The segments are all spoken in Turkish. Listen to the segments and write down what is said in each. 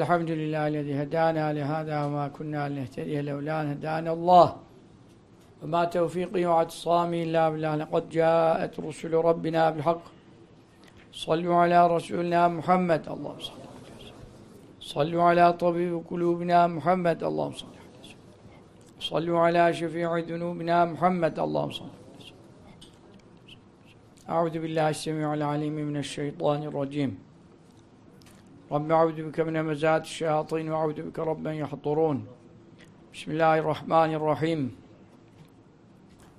الحمد لله الذي هدانا لهذا وما كنا لنهتدي لولا أن هدانا الله وما توفيقي واعتصامي إلا بالله لقد جاءت رسل ربنا بالحق صلوا على رسولنا محمد اللهم صل. صلوا على طبيب قلوبنا محمد اللهم صل. صلوا على شفيع ذنوبنا محمد اللهم صل. أعوذ بالله السميع العليم من الشيطان الرجيم رب أعوذ بك من همزات الشياطين وأعوذ بك رب أن يحضرون. بسم الله الرحمن الرحيم.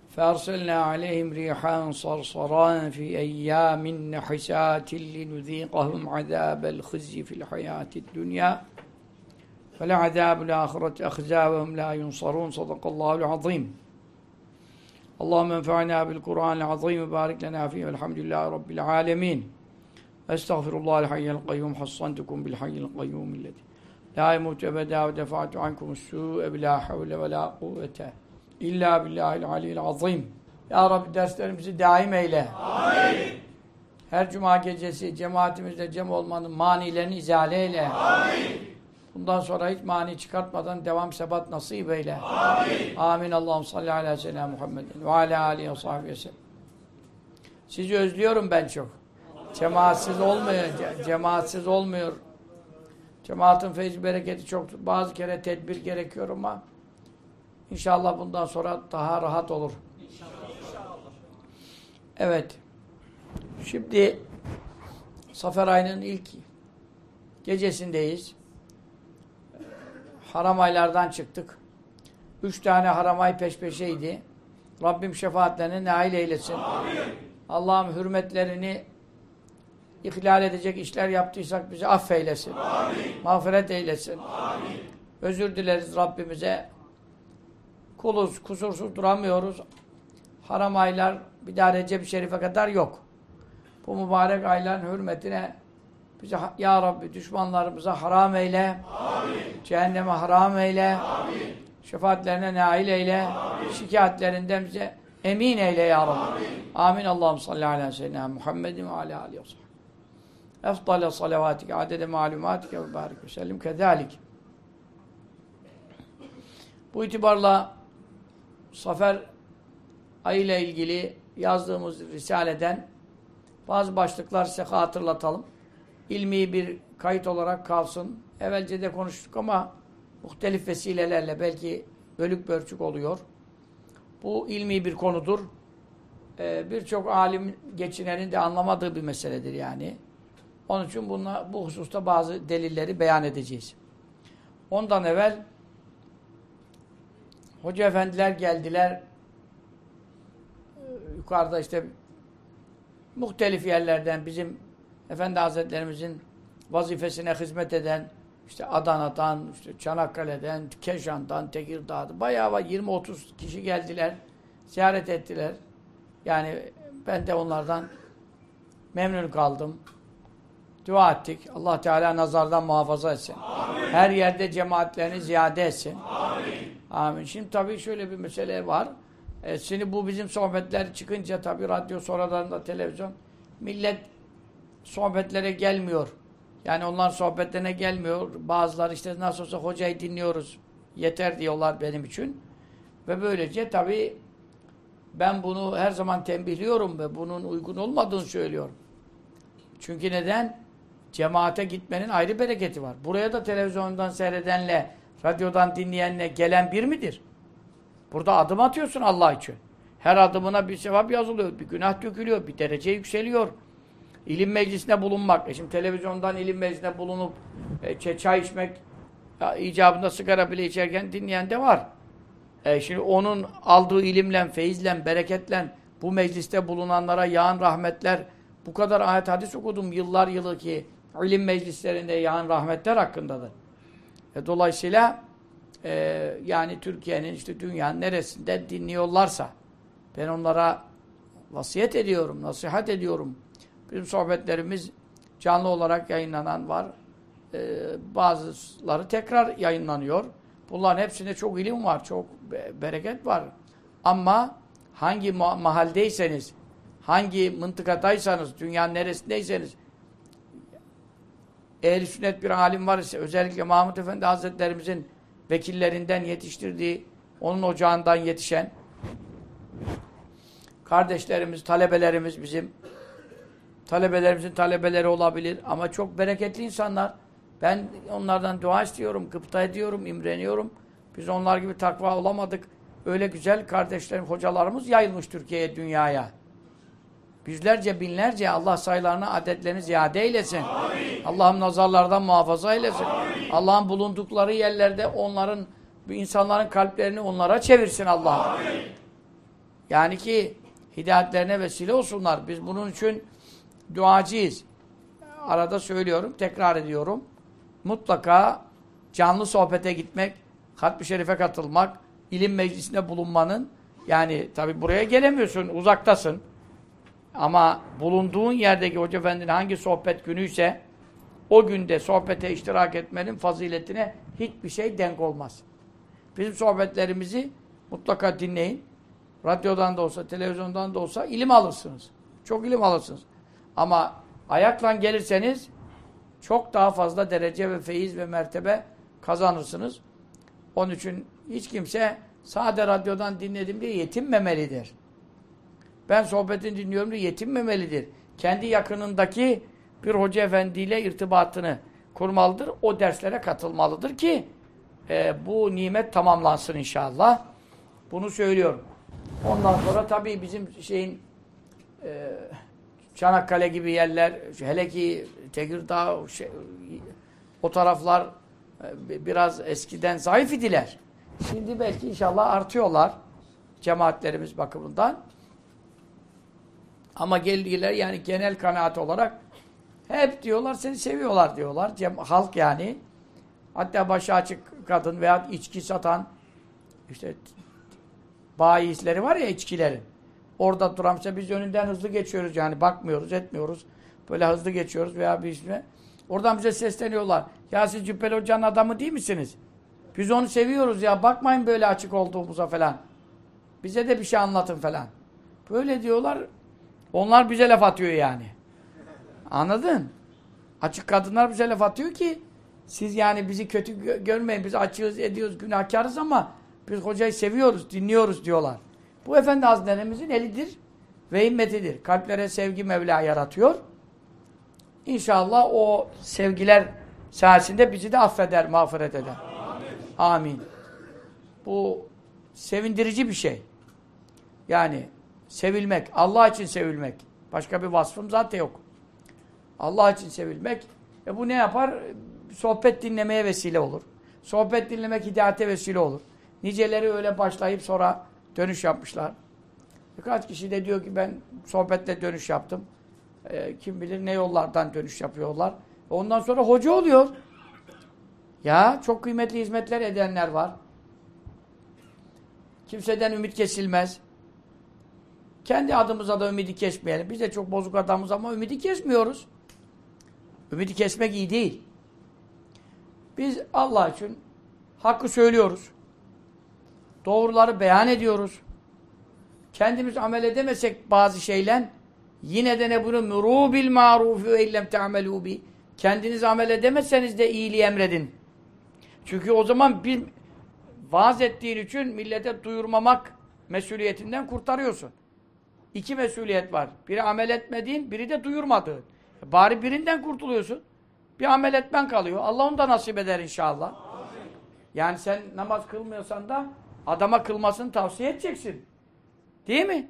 فأرسلنا عليهم ريحا صرصرا في أيام نحسات لنذيقهم عذاب الخزي في الحياة الدنيا. فلعذاب الآخرة أخزى وهم لا ينصرون. صدق الله العظيم. اللهم انفعنا بالقرآن العظيم وبارك لنا فيه والحمد لله رب العالمين. Estağfirullah hayyel kayyum hassantukum bil hayyil kayyum illeti. La yemutu ebeda ve defa'tu ankum su'e bila havle ve la kuvvete illa billahil aliyil azim. Ya Rabbi derslerimizi daim eyle. Amin. Her cuma gecesi cemaatimizle cem olmanın manilerini izale eyle. Amin. Bundan sonra hiç mani çıkartmadan devam sebat nasip eyle. Amin. Amin. Allah'ım salli ala seyyidina Muhammedin ve ala alihi ve sahbihi sellem. Sizi özlüyorum ben çok. Cemaatsiz olmuyor. Ce cemaatsiz olmuyor. Cemaatin feyzi bereketi çok. Bazı kere tedbir gerekiyor ama İnşallah bundan sonra daha rahat olur. İnşallah. Evet. Şimdi Safer ayının ilk gecesindeyiz. Haram aylardan çıktık. Üç tane haram ay peş peşeydi. Rabbim şefaatlerine nail eylesin. Allah'ım hürmetlerini ihlal edecek işler yaptıysak bizi affeylesin. Amin. Mağfiret eylesin. Amin. Özür dileriz Rabbimize kuluz, kusursuz duramıyoruz. Haram aylar bir daha Recep-i Şerif'e kadar yok. Bu mübarek ayların hürmetine bize Ya Rabbi düşmanlarımıza haram eyle. Amin. Cehenneme haram eyle. Amin. Şefaatlerine nail eyle. Amin. Şikayetlerinden bize emin eyle Ya Rabbi. Amin. Amin. Allah'ım salli ala seyyidina Muhammedin ve ala aleyhi ve. Efdale salavatike adede malumatike ve barik ve sellim kezalik. Bu itibarla Safer ayıyla ilgili yazdığımız Risale'den bazı başlıklar size hatırlatalım. İlmi bir kayıt olarak kalsın. Evvelce de konuştuk ama muhtelif vesilelerle belki bölük bölçük oluyor. Bu ilmi bir konudur. Ee, Birçok alim geçinenin de anlamadığı bir meseledir yani. Onun için bununla, bu hususta bazı delilleri beyan edeceğiz. Ondan evvel Hoca efendiler geldiler. Yukarıda işte muhtelif yerlerden bizim Efendi Hazretlerimizin vazifesine hizmet eden işte Adana'dan, işte Çanakkale'den, Keşan'dan, Tekirdağ'dan bayağı var 20-30 kişi geldiler. Ziyaret ettiler. Yani ben de onlardan memnun kaldım. Dua ettik. Allah Teala nazardan muhafaza etsin. Amin. Her yerde cemaatlerini ziyade etsin. Amin. Amin. Şimdi tabii şöyle bir mesele var. E, şimdi bu bizim sohbetler çıkınca tabii radyo sonradan da televizyon millet sohbetlere gelmiyor. Yani onlar sohbetlerine gelmiyor. Bazıları işte nasıl olsa hocayı dinliyoruz. Yeter diyorlar benim için. Ve böylece tabii ben bunu her zaman tembihliyorum ve bunun uygun olmadığını söylüyorum. Çünkü neden? Cemaate gitmenin ayrı bereketi var. Buraya da televizyondan seyredenle radyodan dinleyenle gelen bir midir? Burada adım atıyorsun Allah için. Her adımına bir sevap yazılıyor, bir günah dökülüyor, bir derece yükseliyor. İlim meclisine bulunmak, e şimdi televizyondan ilim meclisine bulunup e, çay içmek, ya, icabında sigara bile içerken dinleyen de var. E, şimdi onun aldığı ilimle, feyizle, bereketle bu mecliste bulunanlara yağan rahmetler, bu kadar ayet hadis okudum yıllar yılı ki ilim meclislerinde yağan rahmetler hakkındadır. E, dolayısıyla e, yani Türkiye'nin işte dünyanın neresinde dinliyorlarsa ben onlara vasiyet ediyorum, nasihat ediyorum. Bizim sohbetlerimiz canlı olarak yayınlanan var. E, bazıları tekrar yayınlanıyor. Bunların hepsinde çok ilim var, çok bereket var. Ama hangi ma mahaldeyseniz, hangi mıntıkadaysanız, dünyanın neresindeyseniz ehl sünnet bir alim var ise özellikle Mahmud Efendi Hazretlerimizin vekillerinden yetiştirdiği, onun ocağından yetişen kardeşlerimiz, talebelerimiz bizim talebelerimizin talebeleri olabilir ama çok bereketli insanlar. Ben onlardan dua istiyorum, gıpta ediyorum, imreniyorum. Biz onlar gibi takva olamadık. Öyle güzel kardeşlerim, hocalarımız yayılmış Türkiye'ye, dünyaya. Yüzlerce, binlerce Allah sayılarını, adetlerini ziyade eylesin. Allah'ım nazarlardan muhafaza eylesin. Allah'ın bulundukları yerlerde onların, insanların kalplerini onlara çevirsin Allah. Yani ki hidayetlerine vesile olsunlar. Biz bunun için duacıyız. Arada söylüyorum, tekrar ediyorum. Mutlaka canlı sohbete gitmek, hatmi şerife katılmak, ilim meclisinde bulunmanın, yani tabi buraya gelemiyorsun, uzaktasın. Ama bulunduğun yerdeki Hoca Efendi'nin hangi sohbet günüyse o günde sohbete iştirak etmenin faziletine hiçbir şey denk olmaz. Bizim sohbetlerimizi mutlaka dinleyin. Radyodan da olsa, televizyondan da olsa ilim alırsınız. Çok ilim alırsınız. Ama ayakla gelirseniz çok daha fazla derece ve feyiz ve mertebe kazanırsınız. Onun için hiç kimse sade radyodan dinledim diye yetinmemelidir. Ben sohbetini dinliyorum diye yetinmemelidir. Kendi yakınındaki bir hoca efendiyle irtibatını kurmalıdır. O derslere katılmalıdır ki e, bu nimet tamamlansın inşallah. Bunu söylüyorum. Ondan sonra tabii bizim şeyin e, Çanakkale gibi yerler, hele ki Tekirdağ, şey, o taraflar e, biraz eskiden zayıf idiler. Şimdi belki inşallah artıyorlar cemaatlerimiz bakımından. Ama geldiler yani genel kanaat olarak hep diyorlar seni seviyorlar diyorlar. Cem, halk yani. Hatta başı açık kadın veya içki satan işte bayisleri var ya içkilerin. Orada duran işte biz önünden hızlı geçiyoruz yani bakmıyoruz etmiyoruz. Böyle hızlı geçiyoruz veya bir işte. Oradan bize sesleniyorlar. Ya siz Cübbeli Hoca'nın adamı değil misiniz? Biz onu seviyoruz ya bakmayın böyle açık olduğumuza falan. Bize de bir şey anlatın falan. Böyle diyorlar. Onlar bize laf atıyor yani. Anladın? Açık kadınlar bize laf atıyor ki siz yani bizi kötü gö görmeyin. Biz açığız, ediyoruz, günahkarız ama biz hocayı seviyoruz, dinliyoruz diyorlar. Bu Efendi Hazretlerimizin elidir ve himmetidir. Kalplere sevgi Mevla yaratıyor. İnşallah o sevgiler sayesinde bizi de affeder, mağfiret eder. Amin. Amin. Bu sevindirici bir şey. Yani sevilmek, Allah için sevilmek. Başka bir vasfım zaten yok. Allah için sevilmek. E bu ne yapar? Sohbet dinlemeye vesile olur. Sohbet dinlemek hidayete vesile olur. Niceleri öyle başlayıp sonra dönüş yapmışlar. Birkaç kişi de diyor ki ben sohbetle dönüş yaptım. E, kim bilir ne yollardan dönüş yapıyorlar. Ondan sonra hoca oluyor. Ya çok kıymetli hizmetler edenler var. Kimseden ümit kesilmez. Kendi adımıza da ümidi kesmeyelim. Biz de çok bozuk adamız ama ümidi kesmiyoruz. Ümidi kesmek iyi değil. Biz Allah için hakkı söylüyoruz. Doğruları beyan ediyoruz. Kendimiz amel edemesek bazı şeyler yine de ne bunu muru bil marufi ve illem te'amelû bi. Kendiniz amel edemezseniz de iyiliği emredin. Çünkü o zaman bir vaaz ettiğin için millete duyurmamak mesuliyetinden kurtarıyorsun. İki mesuliyet var. Biri amel etmediğin, biri de duyurmadığın. Bari birinden kurtuluyorsun. Bir amel etmen kalıyor. Allah onu da nasip eder inşallah. Yani sen namaz kılmıyorsan da adama kılmasını tavsiye edeceksin. Değil mi?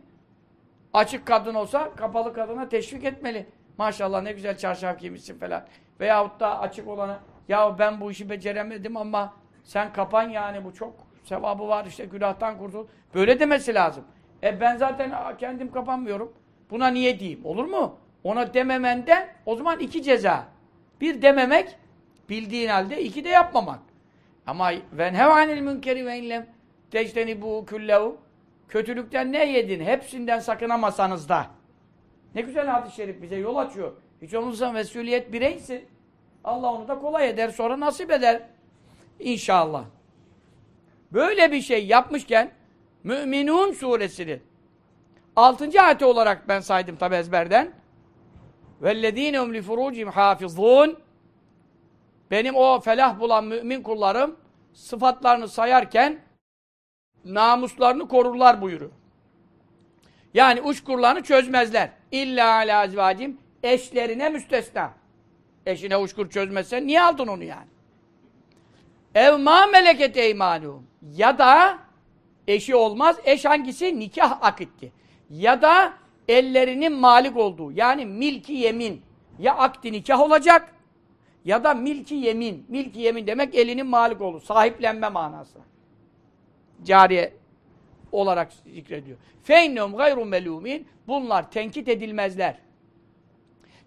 Açık kadın olsa kapalı kadına teşvik etmeli. Maşallah ne güzel çarşaf giymişsin falan. Veyahut da açık olana ya ben bu işi beceremedim ama sen kapan yani bu çok sevabı var işte günahtan kurtul. Böyle demesi lazım. E ben zaten kendim kapanmıyorum. Buna niye diyeyim? Olur mu? Ona dememenden o zaman iki ceza. Bir dememek bildiğin halde iki de yapmamak. Ama ven hevanil münkeri ve inlem tecteni bu küllehu kötülükten ne yedin? Hepsinden sakınamasanız da. Ne güzel hadis-i şerif bize yol açıyor. Hiç olmazsa mesuliyet bireysin. Allah onu da kolay eder sonra nasip eder. İnşallah. Böyle bir şey yapmışken Müminun suresinin 6. ayeti olarak ben saydım tabi ezberden. وَالَّذ۪ينَ هُمْ لِفُرُوجِهِمْ حَافِظُونَ benim o felah bulan mümin kullarım sıfatlarını sayarken namuslarını korurlar buyuruyor. Yani uçkurlarını çözmezler. İlla ala azvacim eşlerine müstesna. Eşine uçkur çözmezsen niye aldın onu yani? Ev ma meleket eymanuhum. Ya da eşi olmaz. Eş hangisi? Nikah akitti. Ya da ellerinin malik olduğu. Yani milki yemin. Ya akdi nikah olacak ya da milki yemin. Milki yemin demek elinin malik olduğu. Sahiplenme manası. Cariye olarak zikrediyor. Feinnehum gayru melumin. Bunlar tenkit edilmezler.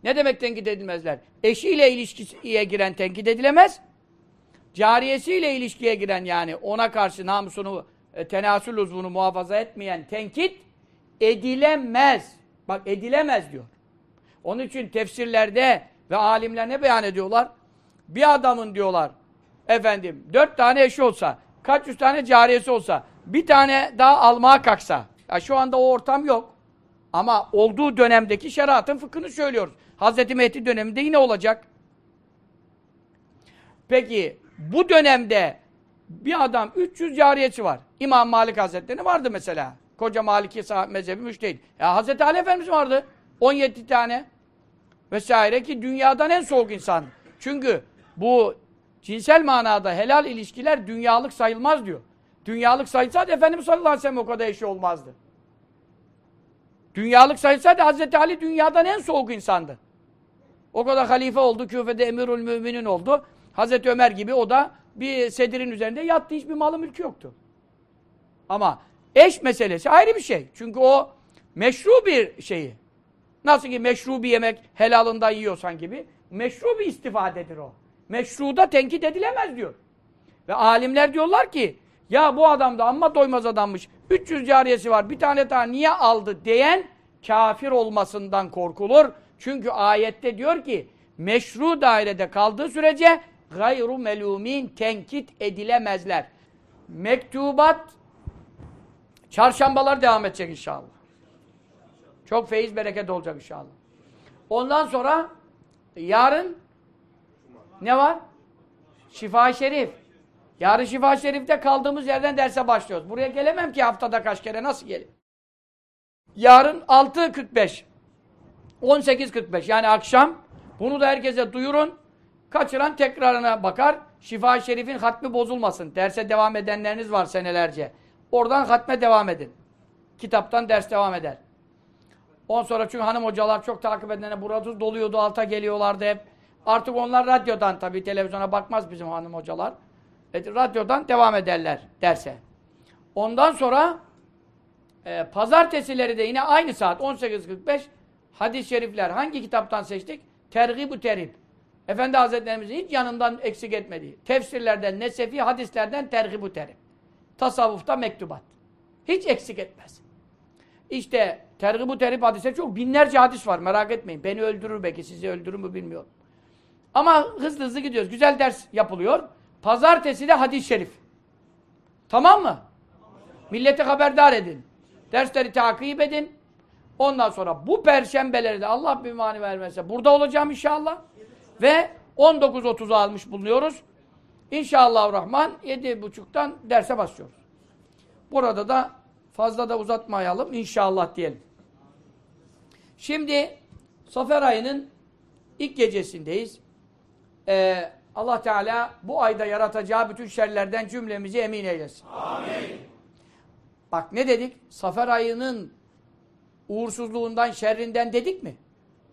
Ne demek tenkit edilmezler? Eşiyle ilişkiye giren tenkit edilemez. Cariyesiyle ilişkiye giren yani ona karşı namusunu, e, tenasül uzvunu muhafaza etmeyen tenkit edilemez. Bak edilemez diyor. Onun için tefsirlerde ve alimler ne beyan ediyorlar? Bir adamın diyorlar efendim dört tane eşi olsa, kaç yüz tane cariyesi olsa, bir tane daha almaya kalksa. Ya şu anda o ortam yok. Ama olduğu dönemdeki şeriatın fıkhını söylüyoruz. Hazreti Mehdi döneminde yine olacak. Peki bu dönemde bir adam 300 cariyesi var. İmam Malik Hazretleri vardı mesela. Koca Maliki mezhebi müştehid. Ya Hazreti Ali Efendimiz vardı. 17 tane. Vesaire ki dünyadan en soğuk insan. Çünkü bu cinsel manada helal ilişkiler dünyalık sayılmaz diyor. Dünyalık sayılsaydı Efendimiz sallallahu aleyhi ve sellem o kadar eşi olmazdı. Dünyalık sayılsaydı Hazreti Ali dünyadan en soğuk insandı. O kadar halife oldu, küfede emirül müminin oldu. Hazreti Ömer gibi o da bir sedirin üzerinde yattı, hiçbir malı mülkü yoktu. Ama eş meselesi ayrı bir şey. Çünkü o meşru bir şeyi. Nasıl ki meşru bir yemek helalından yiyorsan gibi, meşru bir istifadedir o. Meşruda tenkit edilemez diyor. Ve alimler diyorlar ki, ya bu adam da amma doymaz adammış, 300 cariyesi var, bir tane daha niye aldı diyen kafir olmasından korkulur. Çünkü ayette diyor ki, meşru dairede kaldığı sürece gayru melumin tenkit edilemezler. Mektubat çarşambalar devam edecek inşallah. Çok feyiz bereket olacak inşallah. Ondan sonra yarın ne var? Şifa Şerif. Yarın Şifa Şerif'te kaldığımız yerden derse başlıyoruz. Buraya gelemem ki haftada kaç kere nasıl geleyim? Yarın 6.45 18.45 yani akşam bunu da herkese duyurun. Kaçıran tekrarına bakar. Şifa Şerif'in hatmi bozulmasın. Derse devam edenleriniz var senelerce. Oradan hatme devam edin. Kitaptan ders devam eder. On sonra çünkü hanım hocalar çok takip edene burada doluyordu, alta geliyorlardı hep. Artık onlar radyodan tabii televizyona bakmaz bizim hanım hocalar. E, radyodan devam ederler derse. Ondan sonra e, pazartesileri de yine aynı saat 18.45 hadis-i şerifler hangi kitaptan seçtik? Tergib-ü Terhib. Efendi Hazretlerimizin hiç yanından eksik etmediği. Tefsirlerden, nesefi hadislerden tergib-ü terhib. Tasavvufta mektubat. Hiç eksik etmez. İşte tergib-ü terhib hadise çok binlerce hadis var merak etmeyin. Beni öldürür belki sizi öldürür mü bilmiyorum. Ama hızlı hızlı gidiyoruz. Güzel ders yapılıyor. Pazartesi de hadis-i şerif. Tamam mı? Millete haberdar edin. Dersleri takip edin. Ondan sonra bu perşembeleri de Allah bir mani vermezse burada olacağım inşallah. Ve 19.30'u almış bulunuyoruz. İnşallah Rahman 7.30'dan derse başlıyoruz. Burada da fazla da uzatmayalım. inşallah diyelim. Şimdi Safer ayının ilk gecesindeyiz. Ee, Allah Teala bu ayda yaratacağı bütün şerlerden cümlemizi emin eylesin. Amin. Bak ne dedik? Safer ayının uğursuzluğundan, şerrinden dedik mi?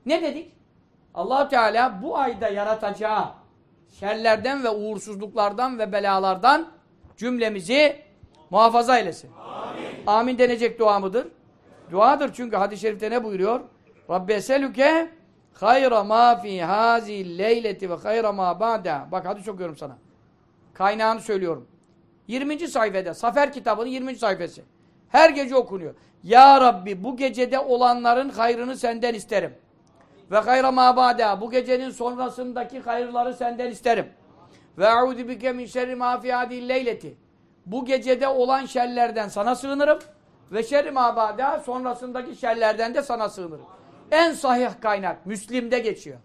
Ne dedik? Allah Teala bu ayda yaratacağı şerlerden ve uğursuzluklardan ve belalardan cümlemizi muhafaza eylesin. Amin. Amin denecek dua mıdır? Duadır çünkü hadis-i şerifte ne buyuruyor? Rabbi eselüke hayra ma fi hazi leyleti ve hayra ma ba'da. Bak hadis okuyorum sana. Kaynağını söylüyorum. 20. sayfada. Safer kitabının 20. sayfası. Her gece okunuyor. Ya Rabbi bu gecede olanların hayrını senden isterim. Ve hayra ma ba'da. Bu gecenin sonrasındaki hayırları senden isterim. Ve a'udü bike min şerri ma fi leyleti. Bu gecede olan şerlerden sana sığınırım. Ve şerri ma ba'da sonrasındaki şerlerden de sana sığınırım. En sahih kaynak Müslim'de geçiyor.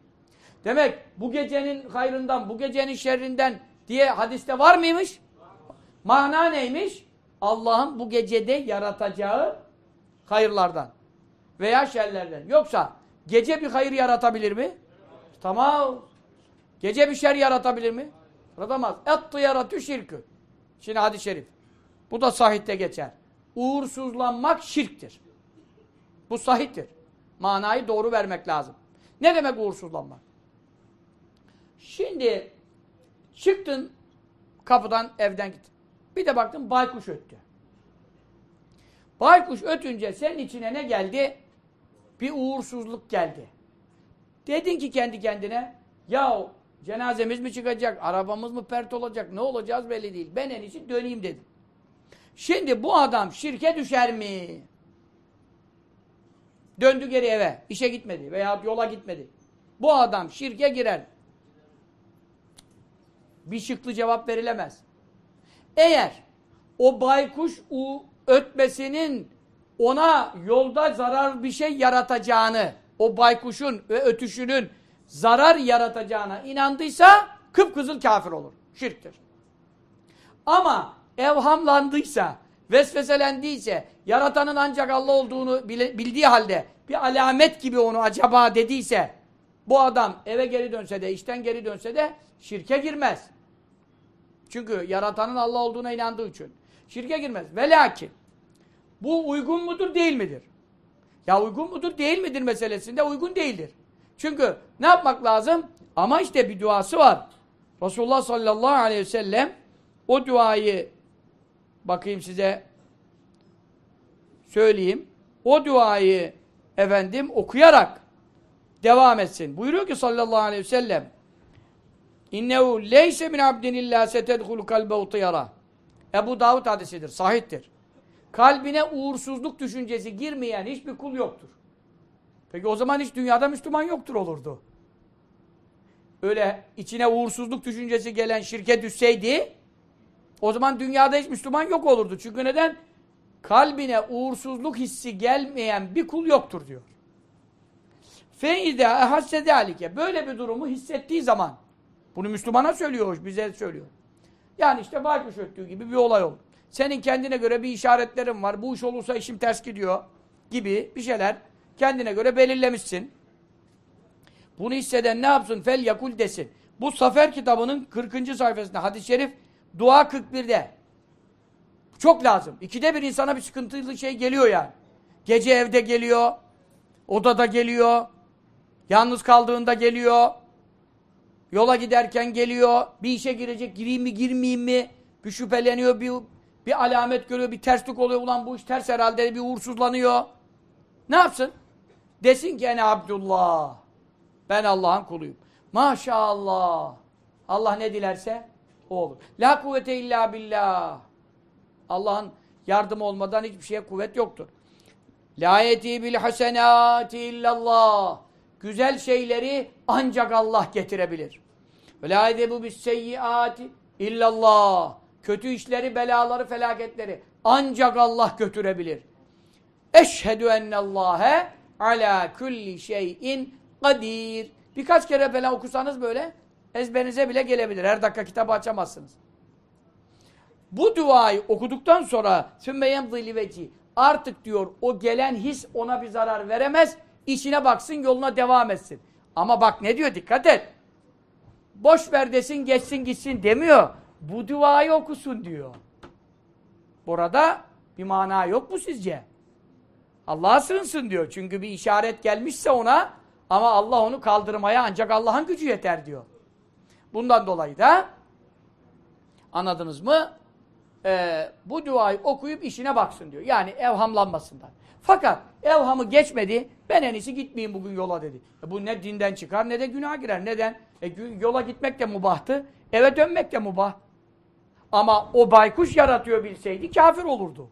Demek bu gecenin hayrından, bu gecenin şerrinden diye hadiste var mıymış? Mana neymiş? Allah'ın bu gecede yaratacağı hayırlardan veya şerlerden. Yoksa gece bir hayır yaratabilir mi? Tamam. Gece bir şer yaratabilir mi? Yaratamaz. Et yaratü şirkü. Şimdi hadis-i şerif. Bu da sahihte geçer. Uğursuzlanmak şirktir. Bu sahihtir. Manayı doğru vermek lazım. Ne demek uğursuzlanmak? Şimdi çıktın kapıdan evden gittin. Bir de baktın baykuş öttü. Baykuş ötünce senin içine ne geldi? Bir uğursuzluk geldi. Dedin ki kendi kendine ya cenazemiz mi çıkacak, arabamız mı pert olacak, ne olacağız belli değil. Ben en iyisi döneyim dedim. Şimdi bu adam şirke düşer mi? Döndü geri eve, işe gitmedi veya yola gitmedi. Bu adam şirke girer. Bir şıklı cevap verilemez. Eğer o baykuş u ötmesinin ona yolda zarar bir şey yaratacağını, o baykuşun ve ötüşünün zarar yaratacağına inandıysa kıpkızıl kafir olur. Şirktir. Ama evhamlandıysa, vesveselendiyse, yaratanın ancak Allah olduğunu bildiği halde bir alamet gibi onu acaba dediyse, bu adam eve geri dönse de, işten geri dönse de şirke girmez. Çünkü yaratanın Allah olduğuna inandığı için. Şirke girmez. Ve lakin bu uygun mudur değil midir? Ya uygun mudur değil midir meselesinde uygun değildir. Çünkü ne yapmak lazım? Ama işte bir duası var. Resulullah sallallahu aleyhi ve sellem o duayı bakayım size söyleyeyim. O duayı efendim okuyarak devam etsin. Buyuruyor ki sallallahu aleyhi ve sellem İnnehu leyse min abdin illa setedhulu kalbehu tıyara. Ebu Davud hadisidir, sahiptir. Kalbine uğursuzluk düşüncesi girmeyen hiçbir kul yoktur. Peki o zaman hiç dünyada Müslüman yoktur olurdu. Öyle içine uğursuzluk düşüncesi gelen şirke düşseydi o zaman dünyada hiç Müslüman yok olurdu. Çünkü neden? Kalbine uğursuzluk hissi gelmeyen bir kul yoktur diyor. Feide ehassedalike böyle bir durumu hissettiği zaman bunu Müslümana söylüyor, bize söylüyor. Yani işte baykuş öttüğü gibi bir olay oldu. Senin kendine göre bir işaretlerin var. Bu iş olursa işim ters gidiyor gibi bir şeyler kendine göre belirlemişsin. Bunu hisseden ne yapsın? Fel yakul desin. Bu Safer kitabının 40. sayfasında hadis-i şerif dua 41'de. Çok lazım. İkide bir insana bir sıkıntılı şey geliyor yani. Gece evde geliyor. Odada geliyor. Yalnız kaldığında geliyor. Yola giderken geliyor. Bir işe girecek. Gireyim mi girmeyeyim mi? Bir şüpheleniyor. Bir, bir alamet görüyor. Bir terslik oluyor. Ulan bu iş ters herhalde. Bir uğursuzlanıyor. Ne yapsın? Desin ki ene Abdullah. Ben Allah'ın kuluyum. Maşallah. Allah ne dilerse o olur. La kuvvete illa billah. Allah'ın yardımı olmadan hiçbir şeye kuvvet yoktur. La yeti bil hasenati illallah. Güzel şeyleri ancak Allah getirebilir. Ve la edebu bis seyyiati illallah. Kötü işleri, belaları, felaketleri ancak Allah götürebilir. Eşhedü ennallâhe ala kulli şeyin kadir. Birkaç kere falan okusanız böyle ezberinize bile gelebilir. Her dakika kitabı açamazsınız. Bu duayı okuduktan sonra sümmeyem ziliveci artık diyor o gelen his ona bir zarar veremez. İşine baksın yoluna devam etsin. Ama bak ne diyor dikkat et. Boş ver desin geçsin gitsin demiyor. Bu duayı okusun diyor. Burada bir mana yok mu sizce? Allah'a sığınsın diyor. Çünkü bir işaret gelmişse ona ama Allah onu kaldırmaya ancak Allah'ın gücü yeter diyor. Bundan dolayı da anladınız mı? Ee, bu duayı okuyup işine baksın diyor. Yani evhamlanmasından. Fakat evhamı geçmedi. Ben en iyisi gitmeyeyim bugün yola dedi. E bu ne dinden çıkar ne de günah girer. Neden? E, yola gitmek de mubahtı. Eve dönmek de mubah. Ama o baykuş yaratıyor bilseydi kafir olurdu.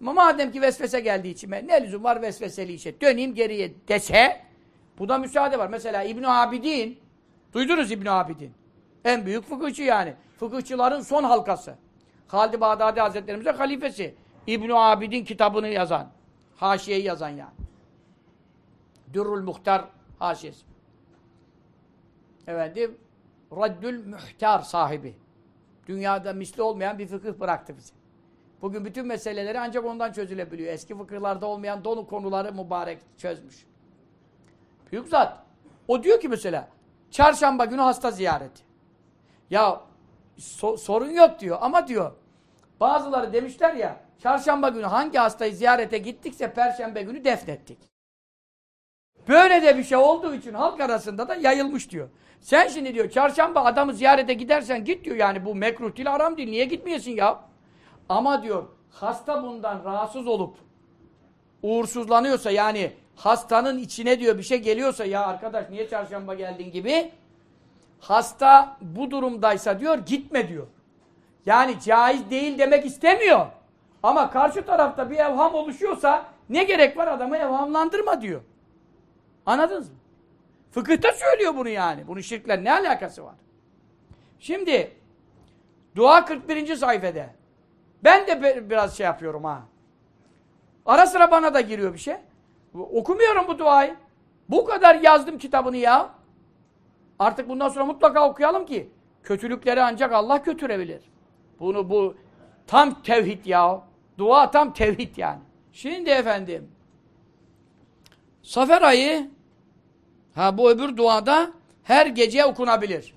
Ama madem ki vesvese geldi içime, ne lüzum var vesveseli işe, döneyim geriye dese, bu da müsaade var. Mesela İbn Abidin, duydunuz İbn Abidin. En büyük fıkıhçı yani. Fıkıhçıların son halkası. Halid-i Bağdadi Hazretlerimizin halifesi. İbn Abidin kitabını yazan. Haşiyeyi yazan yani. Dürrül Muhtar haşiyesi. efendim Raddül Mühtar sahibi. Dünyada misli olmayan bir fıkıh bıraktı bize. Bugün bütün meseleleri ancak ondan çözülebiliyor. Eski fıkıhlarda olmayan dolu konuları mübarek çözmüş. Büyük zat. O diyor ki mesela çarşamba günü hasta ziyareti. Ya so sorun yok diyor ama diyor bazıları demişler ya çarşamba günü hangi hastayı ziyarete gittikse perşembe günü defnettik. Böyle de bir şey olduğu için halk arasında da yayılmış diyor. Sen şimdi diyor çarşamba adamı ziyarete gidersen git diyor yani bu mekruh değil haram değil niye gitmiyorsun ya? Ama diyor hasta bundan rahatsız olup uğursuzlanıyorsa yani hastanın içine diyor bir şey geliyorsa ya arkadaş niye çarşamba geldin gibi hasta bu durumdaysa diyor gitme diyor. Yani caiz değil demek istemiyor. Ama karşı tarafta bir evham oluşuyorsa ne gerek var adamı evhamlandırma diyor. Anladınız mı? Fıkıhta söylüyor bunu yani. Bunun şirkle ne alakası var? Şimdi dua 41. sayfede. Ben de biraz şey yapıyorum ha. Ara sıra bana da giriyor bir şey. Okumuyorum bu duayı. Bu kadar yazdım kitabını ya. Artık bundan sonra mutlaka okuyalım ki kötülükleri ancak Allah götürebilir. Bunu bu tam tevhid ya. Dua tam tevhid yani. Şimdi efendim Safer ayı ha bu öbür duada her gece okunabilir.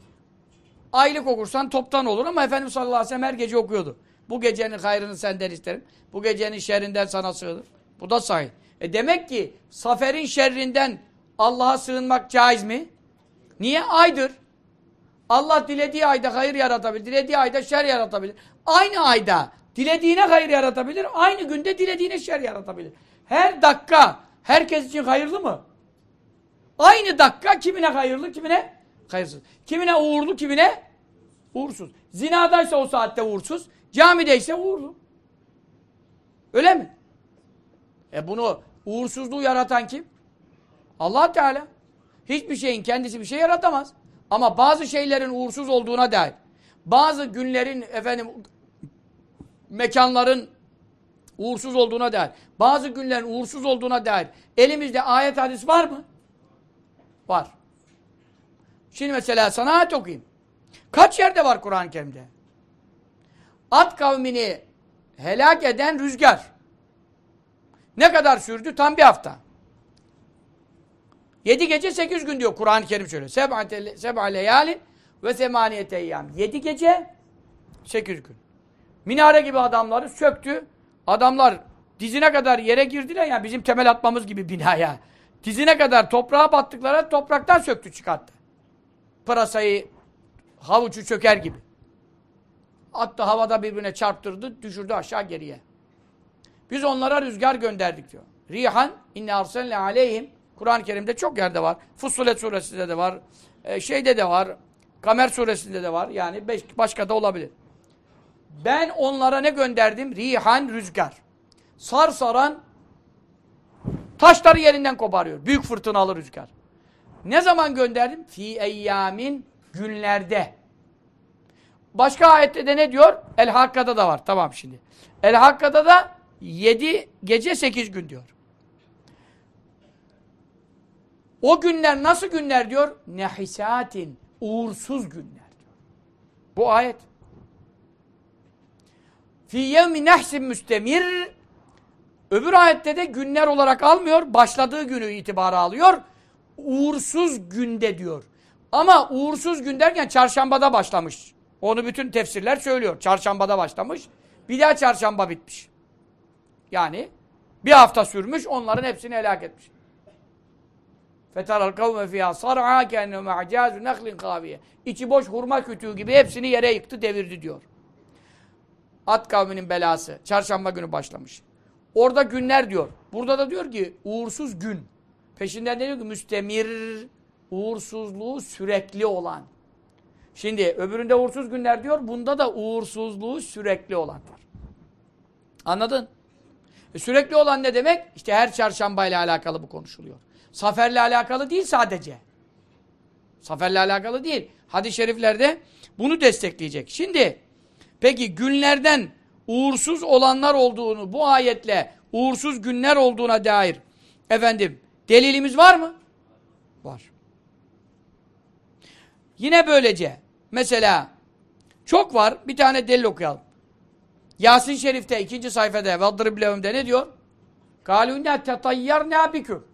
Aylık okursan toptan olur ama Efendimiz sallallahu aleyhi ve sellem her gece okuyordu. Bu gecenin hayrını senden isterim. Bu gecenin şerrinden sana sığınır. Bu da sahih. E demek ki Safer'in şerrinden Allah'a sığınmak caiz mi? Niye? Aydır. Allah dilediği ayda hayır yaratabilir. Dilediği ayda şer yaratabilir. Aynı ayda dilediğine hayır yaratabilir. Aynı günde dilediğine şer yaratabilir. Her dakika herkes için hayırlı mı? Aynı dakika kimine hayırlı, kimine hayırsız. Kimine uğurlu, kimine uğursuz. Zinadaysa o saatte uğursuz, camideyse uğurlu. Öyle mi? E bunu uğursuzluğu yaratan kim? allah Teala. Hiçbir şeyin kendisi bir şey yaratamaz. Ama bazı şeylerin uğursuz olduğuna dair, bazı günlerin, efendim, mekanların uğursuz olduğuna dair, bazı günlerin uğursuz olduğuna dair elimizde ayet hadis var mı? Var. Şimdi mesela sana ayet okuyayım. Kaç yerde var Kur'an-ı Kerim'de? At kavmini helak eden rüzgar. Ne kadar sürdü? Tam bir hafta. Yedi gece sekiz gün diyor Kur'an-ı Kerim şöyle. Seb'a leyalin ve semaniyete eyyam. Yedi gece sekiz gün. Minare gibi adamları söktü. Adamlar dizine kadar yere girdiler yani bizim temel atmamız gibi binaya. Dizine kadar toprağa battıkları topraktan söktü çıkarttı. Pırasayı havucu çöker gibi. Attı havada birbirine çarptırdı, düşürdü aşağı geriye. Biz onlara rüzgar gönderdik diyor. Rihan inne arsalne aleyhim Kur'an-ı Kerim'de çok yerde var. Fussilet suresinde de var. E, şeyde de var. Kamer suresinde de var. Yani beş, başka da olabilir. Ben onlara ne gönderdim? Rihan rüzgar. Sar saran taşları yerinden koparıyor. Büyük fırtınalı rüzgar. Ne zaman gönderdim? Fi eyyamin günlerde. Başka ayette de ne diyor? El Hakka'da da var. Tamam şimdi. El Hakka'da da yedi gece sekiz gün diyor. O günler nasıl günler diyor? Nehisatin. Uğursuz günler diyor. Bu ayet. Fi yevmi nehsin müstemir Öbür ayette de günler olarak almıyor. Başladığı günü itibara alıyor. Uğursuz günde diyor. Ama uğursuz gün derken çarşambada başlamış. Onu bütün tefsirler söylüyor. Çarşambada başlamış. Bir daha çarşamba bitmiş. Yani bir hafta sürmüş onların hepsini helak etmiş. فَتَرَى الْقَوْمَ فِيهَا صَرْعَا كَنَّمَا عَجَازُ نَخْلٍ قَابِيَ İçi boş hurma kütüğü gibi hepsini yere yıktı, devirdi diyor. At kavminin belası. Çarşamba günü başlamış. Orada günler diyor. Burada da diyor ki uğursuz gün. Peşinden diyor ki müstemir, uğursuzluğu sürekli olan. Şimdi öbüründe uğursuz günler diyor. Bunda da uğursuzluğu sürekli olan var. Anladın? E sürekli olan ne demek? İşte her çarşamba ile alakalı bu konuşuluyor. Saferle alakalı değil sadece. Saferle alakalı değil. Hadis-i şeriflerde bunu destekleyecek. Şimdi peki günlerden uğursuz olanlar olduğunu bu ayetle uğursuz günler olduğuna dair efendim delilimiz var mı? Var. Yine böylece mesela çok var. Bir tane delil okuyalım. Yasin Şerif'te ikinci sayfada Vaddırıb levimde ne diyor? Kalûne tetayyarnâ biküm.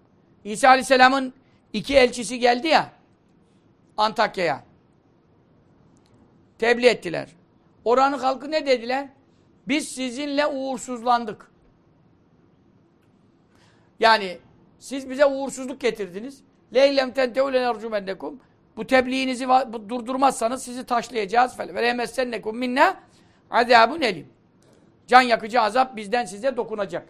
İsa Aleyhisselam'ın iki elçisi geldi ya Antakya'ya. Tebliğ ettiler. Oranın halkı ne dediler? Biz sizinle uğursuzlandık. Yani siz bize uğursuzluk getirdiniz. Leylem tentevle nercumennekum. Bu tebliğinizi durdurmazsanız sizi taşlayacağız. Ve remessennekum minna azabun elim. Can yakıcı azap bizden size dokunacak.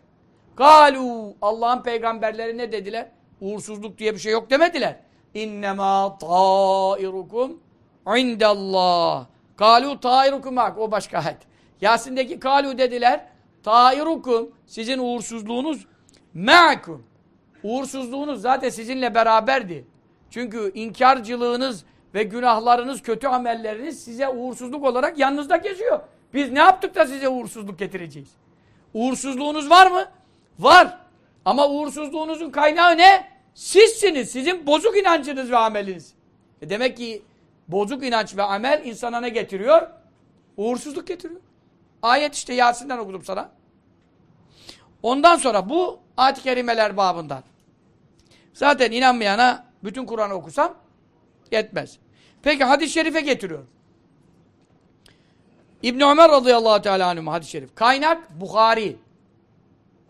Galu Allah'ın peygamberleri ne dediler? Uğursuzluk diye bir şey yok demediler. İnnemâ tâirukum indallah. Galu tâirukum hak. O başka ayet. Yasin'deki kalu dediler. Tâirukum sizin uğursuzluğunuz me'akum. Uğursuzluğunuz zaten sizinle beraberdi. Çünkü inkarcılığınız ve günahlarınız, kötü amelleriniz size uğursuzluk olarak yanınızda geziyor. Biz ne yaptık da size uğursuzluk getireceğiz? Uğursuzluğunuz var mı? Var. Ama uğursuzluğunuzun kaynağı ne? Sizsiniz. Sizin bozuk inancınız ve ameliniz. E demek ki bozuk inanç ve amel insana ne getiriyor? Uğursuzluk getiriyor. Ayet işte Yasin'den okudum sana. Ondan sonra bu ayet-i kerimeler babından. Zaten inanmayana bütün Kur'an'ı okusam yetmez. Peki hadis-i şerife getiriyorum. İbn Ömer radıyallahu teala anhüm hadis-i şerif. Kaynak Bukhari.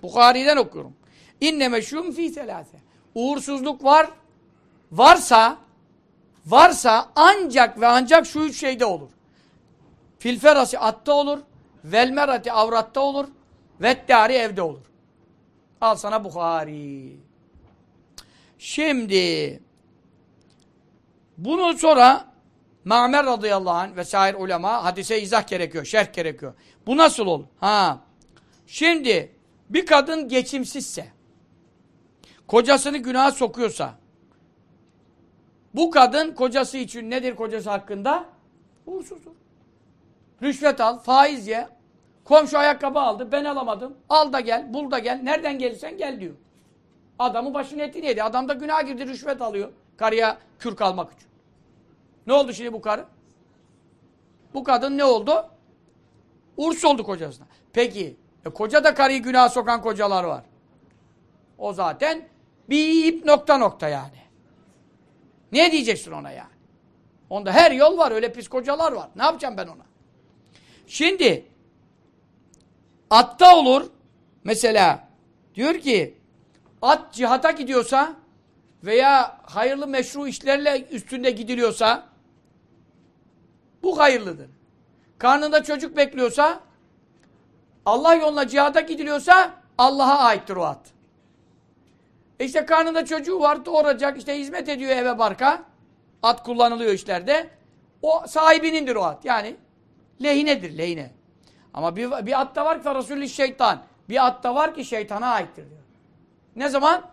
Bukhari'den okuyorum. İnne meşhum fi selase. Uğursuzluk var. Varsa varsa ancak ve ancak şu üç şeyde olur. Filferasi atta olur. Velmerati avratta olur. Vettari evde olur. Al sana Bukhari. Şimdi bunu sonra Ma'mer radıyallahu anh vesaire ulema hadise izah gerekiyor, şerh gerekiyor. Bu nasıl olur? Ha. Şimdi bir kadın geçimsizse, kocasını günaha sokuyorsa, bu kadın kocası için nedir kocası hakkında? Uğursuzdur. Rüşvet al, faiz ye, komşu ayakkabı aldı, ben alamadım, al da gel, bul da gel, nereden gelirsen gel diyor. Adamı başının etini yedi. Adam da günah girdi, rüşvet alıyor. Karıya kürk almak için. Ne oldu şimdi bu karı? Bu kadın ne oldu? Urs oldu kocasına. Peki, e, koca da karıyı günah sokan kocalar var. O zaten bir ip nokta nokta yani. Ne diyeceksin ona yani? Onda her yol var, öyle pis kocalar var. Ne yapacağım ben ona? Şimdi, atta olur, mesela, diyor ki, at cihata gidiyorsa veya hayırlı meşru işlerle üstünde gidiliyorsa bu hayırlıdır. Karnında çocuk bekliyorsa Allah yoluna cihada gidiliyorsa Allah'a aittir o at. E işte karnında çocuğu var doğuracak işte hizmet ediyor eve barka. At kullanılıyor işlerde. O sahibinindir o at. Yani lehinedir lehine. Ama bir, bir at da var ki Resulü şeytan. Bir at da var ki şeytana aittir diyor. Ne zaman?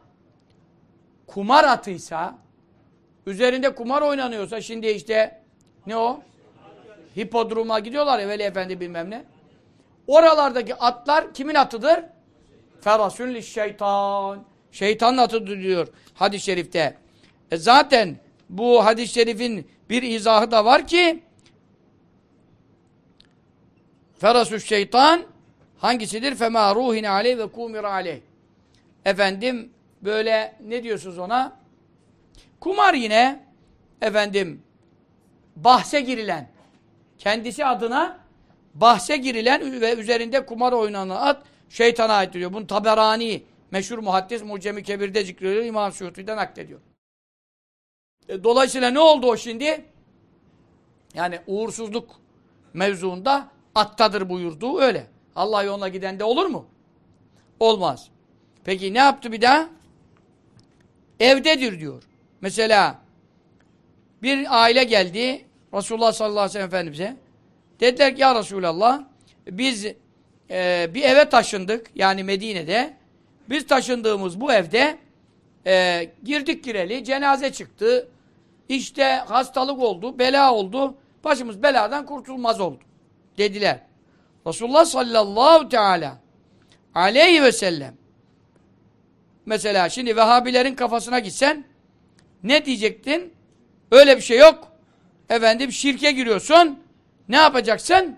Kumar atıysa, üzerinde kumar oynanıyorsa, şimdi işte ne o? Hipodroma gidiyorlar ya Veli Efendi bilmem ne. Oralardaki atlar kimin atıdır? Ferasün şeytan. Şeytanın atıdır diyor hadis-i şerifte. E zaten bu hadis-i şerifin bir izahı da var ki Ferasü şeytan hangisidir? Fema ruhin aleyh ve kumir aleyh. Efendim böyle ne diyorsunuz ona? Kumar yine efendim bahse girilen kendisi adına bahse girilen ve üzerinde kumar oynanan at şeytana ait diyor. Bunu Taberani meşhur muhaddis Mucemi Kebir'de zikrediyor. İmam Suyuti'den naklediyor. E, dolayısıyla ne oldu o şimdi? Yani uğursuzluk mevzuunda attadır buyurduğu öyle. Allah yoluna giden de olur mu? Olmaz. Peki ne yaptı bir daha? Evdedir diyor. Mesela bir aile geldi Resulullah sallallahu aleyhi ve sellem Efendimiz'e. Dediler ki ya Resulallah biz e, bir eve taşındık yani Medine'de. Biz taşındığımız bu evde e, girdik gireli cenaze çıktı. İşte hastalık oldu, bela oldu. Başımız beladan kurtulmaz oldu. Dediler. Resulullah sallallahu teala aleyhi ve sellem Mesela şimdi Vehhabilerin kafasına gitsen ne diyecektin? Öyle bir şey yok. efendim şirke giriyorsun. Ne yapacaksın?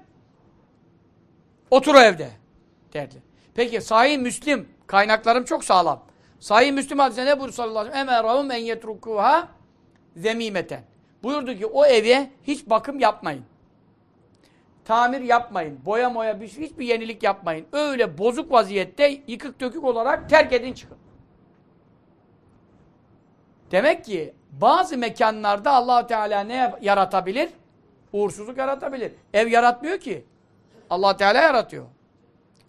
Otur o evde derdi. Peki Sahih Müslim kaynaklarım çok sağlam. Sahih Müslim hadisinde ne buyuruyor sallallahu aleyhi ve sellem? Emerahum en zemimeten. Buyurdu ki o eve hiç bakım yapmayın. Tamir yapmayın. Boya moya bir, hiçbir yenilik yapmayın. Öyle bozuk vaziyette yıkık dökük olarak terk edin çıkın. Demek ki bazı mekanlarda allah Teala ne yaratabilir? Uğursuzluk yaratabilir. Ev yaratmıyor ki. allah Teala yaratıyor.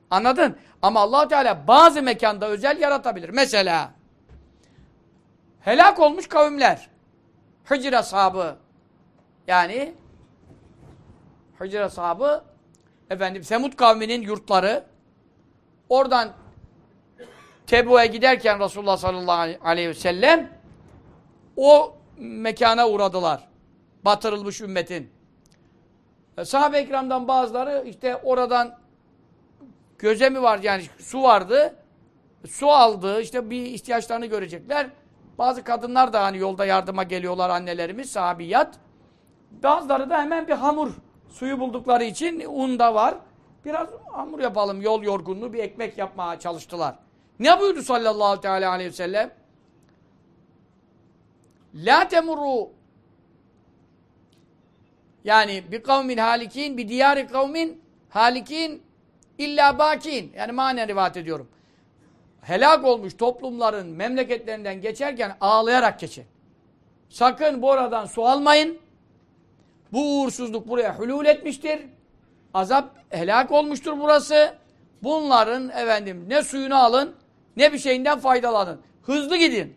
Anladın? Ama allah Teala bazı mekanda özel yaratabilir. Mesela helak olmuş kavimler. Hicr ashabı yani Hicr ashabı efendim Semud kavminin yurtları oradan Tebu'ya giderken Resulullah sallallahu aleyhi ve sellem o mekana uğradılar. Batırılmış ümmetin. E, Sahabe-i kiramdan bazıları işte oradan göze mi var yani su vardı. Su aldı. işte bir ihtiyaçlarını görecekler. Bazı kadınlar da hani yolda yardıma geliyorlar annelerimiz, sahabiyat. Bazıları da hemen bir hamur suyu buldukları için un da var. Biraz hamur yapalım yol yorgunluğu bir ekmek yapmaya çalıştılar. Ne buyurdu sallallahu teala aleyhi ve sellem? La temuru yani bir kavmin halikin, bir diyari kavmin halikin illa bakin. Yani manen rivayet ediyorum. Helak olmuş toplumların memleketlerinden geçerken ağlayarak geçin. Sakın bu aradan su almayın. Bu uğursuzluk buraya hülul etmiştir. Azap helak olmuştur burası. Bunların efendim ne suyunu alın ne bir şeyinden faydalanın. Hızlı gidin.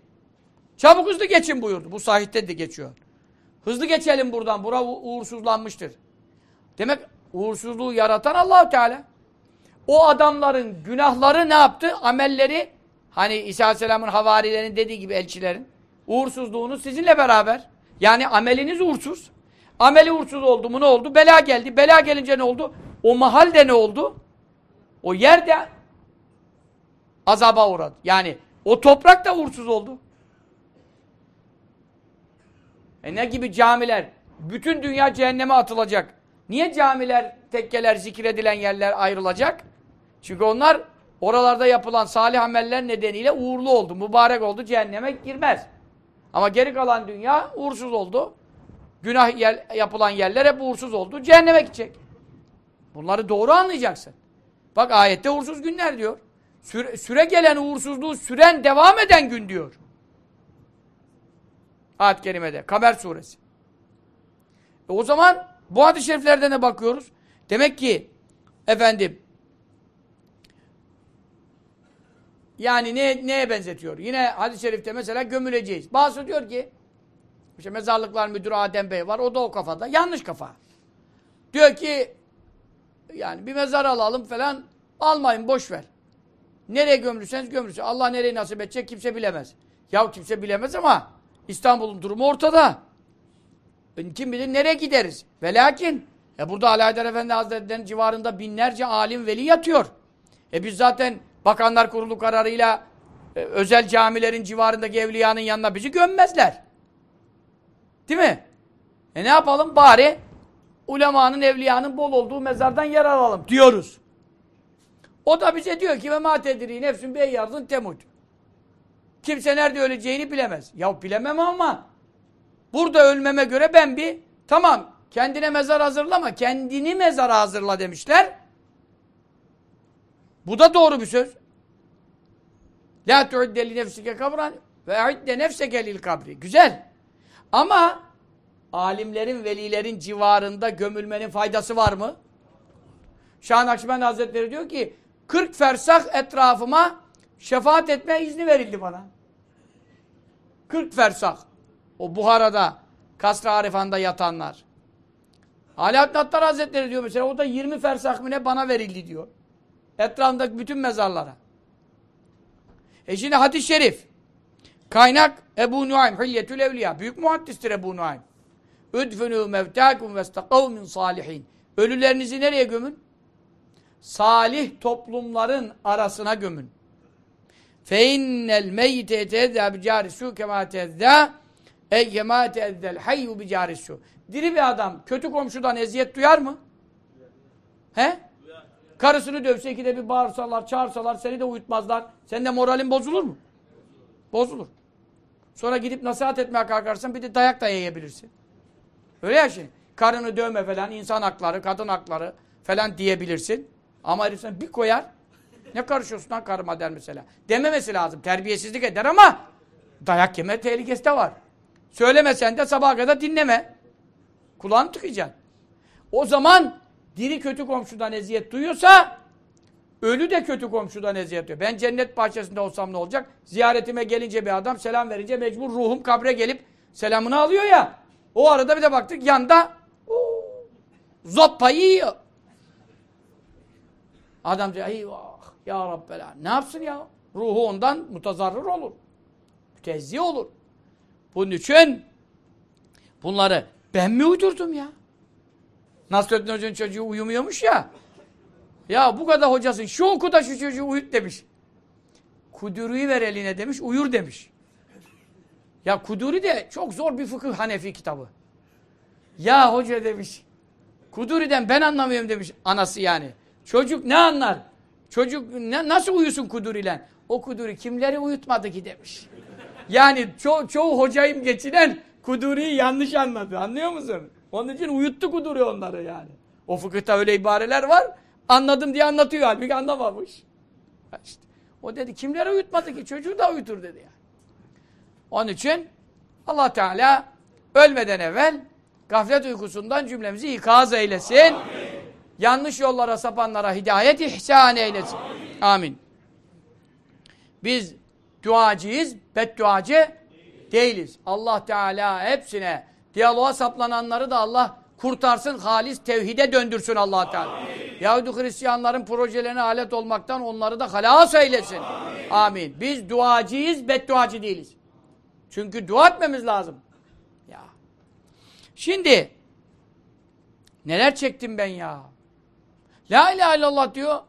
Çabuk hızlı geçin buyurdu. Bu sahihte de geçiyor. Hızlı geçelim buradan. Bura uğursuzlanmıştır. Demek uğursuzluğu yaratan allah Teala. O adamların günahları ne yaptı? Amelleri hani İsa Aleyhisselam'ın havarilerin dediği gibi elçilerin uğursuzluğunu sizinle beraber. Yani ameliniz uğursuz. Ameli uğursuz oldu mu ne oldu? Bela geldi. Bela gelince ne oldu? O mahalde ne oldu? O yerde azaba uğradı. Yani o toprak da uğursuz oldu. E ne gibi camiler? Bütün dünya cehenneme atılacak. Niye camiler, tekkeler, zikredilen yerler ayrılacak? Çünkü onlar oralarda yapılan salih ameller nedeniyle uğurlu oldu, mübarek oldu, cehenneme girmez. Ama geri kalan dünya uğursuz oldu. Günah yer, yapılan yerler hep uğursuz oldu, cehenneme gidecek. Bunları doğru anlayacaksın. Bak ayette uğursuz günler diyor. Süre, süre gelen uğursuzluğu süren devam eden gün diyor. Ayet-i Kerime'de. Kamer suresi. E o zaman bu hadis-i şeriflerde ne bakıyoruz? Demek ki efendim yani ne, neye benzetiyor? Yine hadis-i şerifte mesela gömüleceğiz. Bazı diyor ki işte mezarlıklar müdürü Adem Bey var. O da o kafada. Yanlış kafa. Diyor ki yani bir mezar alalım falan almayın boş ver. Nereye gömülürseniz gömülürsünüz. Allah nereyi nasip edecek kimse bilemez. Ya kimse bilemez ama İstanbul'un durumu ortada. Kim bilir nereye gideriz. Ve lakin e burada Ali Haydar Efendi Hazretleri'nin civarında binlerce alim veli yatıyor. E biz zaten Bakanlar Kurulu kararıyla e, özel camilerin civarındaki evliyanın yanına bizi gömmezler. Değil mi? E ne yapalım? Bari ulemanın, evliyanın bol olduğu mezardan yer alalım diyoruz. O da bize diyor ki ve ma tedri nefsün beyyardın temut. Kimse nerede öleceğini bilemez. Ya bilemem ama burada ölmeme göre ben bir tamam kendine mezar hazırlama kendini mezara hazırla demişler. Bu da doğru bir söz. La tu'idde li nefsike kabran ve a'idde nefseke lil kabri. Güzel. Ama alimlerin, velilerin civarında gömülmenin faydası var mı? Şah Nakşibendi Hazretleri diyor ki 40 fersah etrafıma şefaat etme izni verildi bana. 40 fersah. O Buhara'da, Kasr-ı Arifan'da yatanlar. Alaaddin Attar Hazretleri diyor mesela o da 20 fersah mı ne bana verildi diyor. Etrafındaki bütün mezarlara. E şimdi hadis-i şerif. Kaynak Ebu Nuaym, Hilyetül Evliya. Büyük muhaddistir Ebu Nuaym. Üdfünü mevtâkum vestakav min salihin. Ölülerinizi nereye gömün? Salih toplumların arasına gömün. Fe innel meyyite yetezzâ bi cârisû kemâ tezzâ ey kemâ tezzâl hayyu bi cârisû. diri bir adam kötü komşudan eziyet duyar mı? He? Karısını dövse ikide bir bağırsalar, çağırsalar, seni de uyutmazlar. Senin de moralin bozulur mu? Bozulur. Sonra gidip nasihat etmeye kalkarsan bir de dayak da yiyebilirsin. Öyle ya şimdi. Karını dövme falan, insan hakları, kadın hakları falan diyebilirsin. Ama herif bir koyar. Ne karışıyorsun lan karıma der mesela. Dememesi lazım. Terbiyesizlik eder ama dayak yeme tehlikesi de var. Söylemesen de sabaha kadar dinleme. Kulağını tıkayacaksın. O zaman diri kötü komşudan eziyet duyuyorsa ölü de kötü komşudan eziyet duyuyor. Ben cennet bahçesinde olsam ne olacak? Ziyaretime gelince bir adam selam verince mecbur ruhum kabre gelip selamını alıyor ya. O arada bir de baktık yanda uu, zoppayı yiyor. Adam diyor eyvah ya Rabbela. Ne yapsın ya? Ruhu ondan mutazarrır olur. Mütezzi olur. Bunun için bunları ben mi uydurdum ya? Nasrettin Hoca'nın çocuğu uyumuyormuş ya. Ya bu kadar hocasın şu oku da şu çocuğu uyut demiş. Kuduri'yi ver eline demiş uyur demiş. Ya Kuduri de çok zor bir fıkıh Hanefi kitabı. Ya hoca demiş. Kuduri'den ben anlamıyorum demiş anası yani. Çocuk ne anlar? Çocuk ne, nasıl uyusun Kuduri'yle? O Kuduri kimleri uyutmadı ki demiş. Yani ço çoğu hocayım geçinen Kuduri'yi yanlış anladı. Anlıyor musun? Onun için uyuttu Kuduri onları yani. O fıkıhta öyle ibareler var. Anladım diye anlatıyor halbuki anlamamış. İşte. O dedi kimleri uyutmadı ki? Çocuğu da uyutur dedi yani. Onun için Allah Teala ölmeden evvel gaflet uykusundan cümlemizi ikaz eylesin. Amin. Yanlış yollara sapanlara hidayet ihsan eylesin. Amin. Amin. Biz duacıyız, bedduacı değiliz. Allah Teala hepsine diyaloğa saplananları da Allah kurtarsın, halis tevhide döndürsün allah Teala. Amin. Yahudi Hristiyanların projelerine alet olmaktan onları da halas eylesin. Amin. Amin. Biz duacıyız, bedduacı değiliz. Çünkü dua etmemiz lazım. Ya. Şimdi neler çektim ben ya. La ilahe illallah diyor.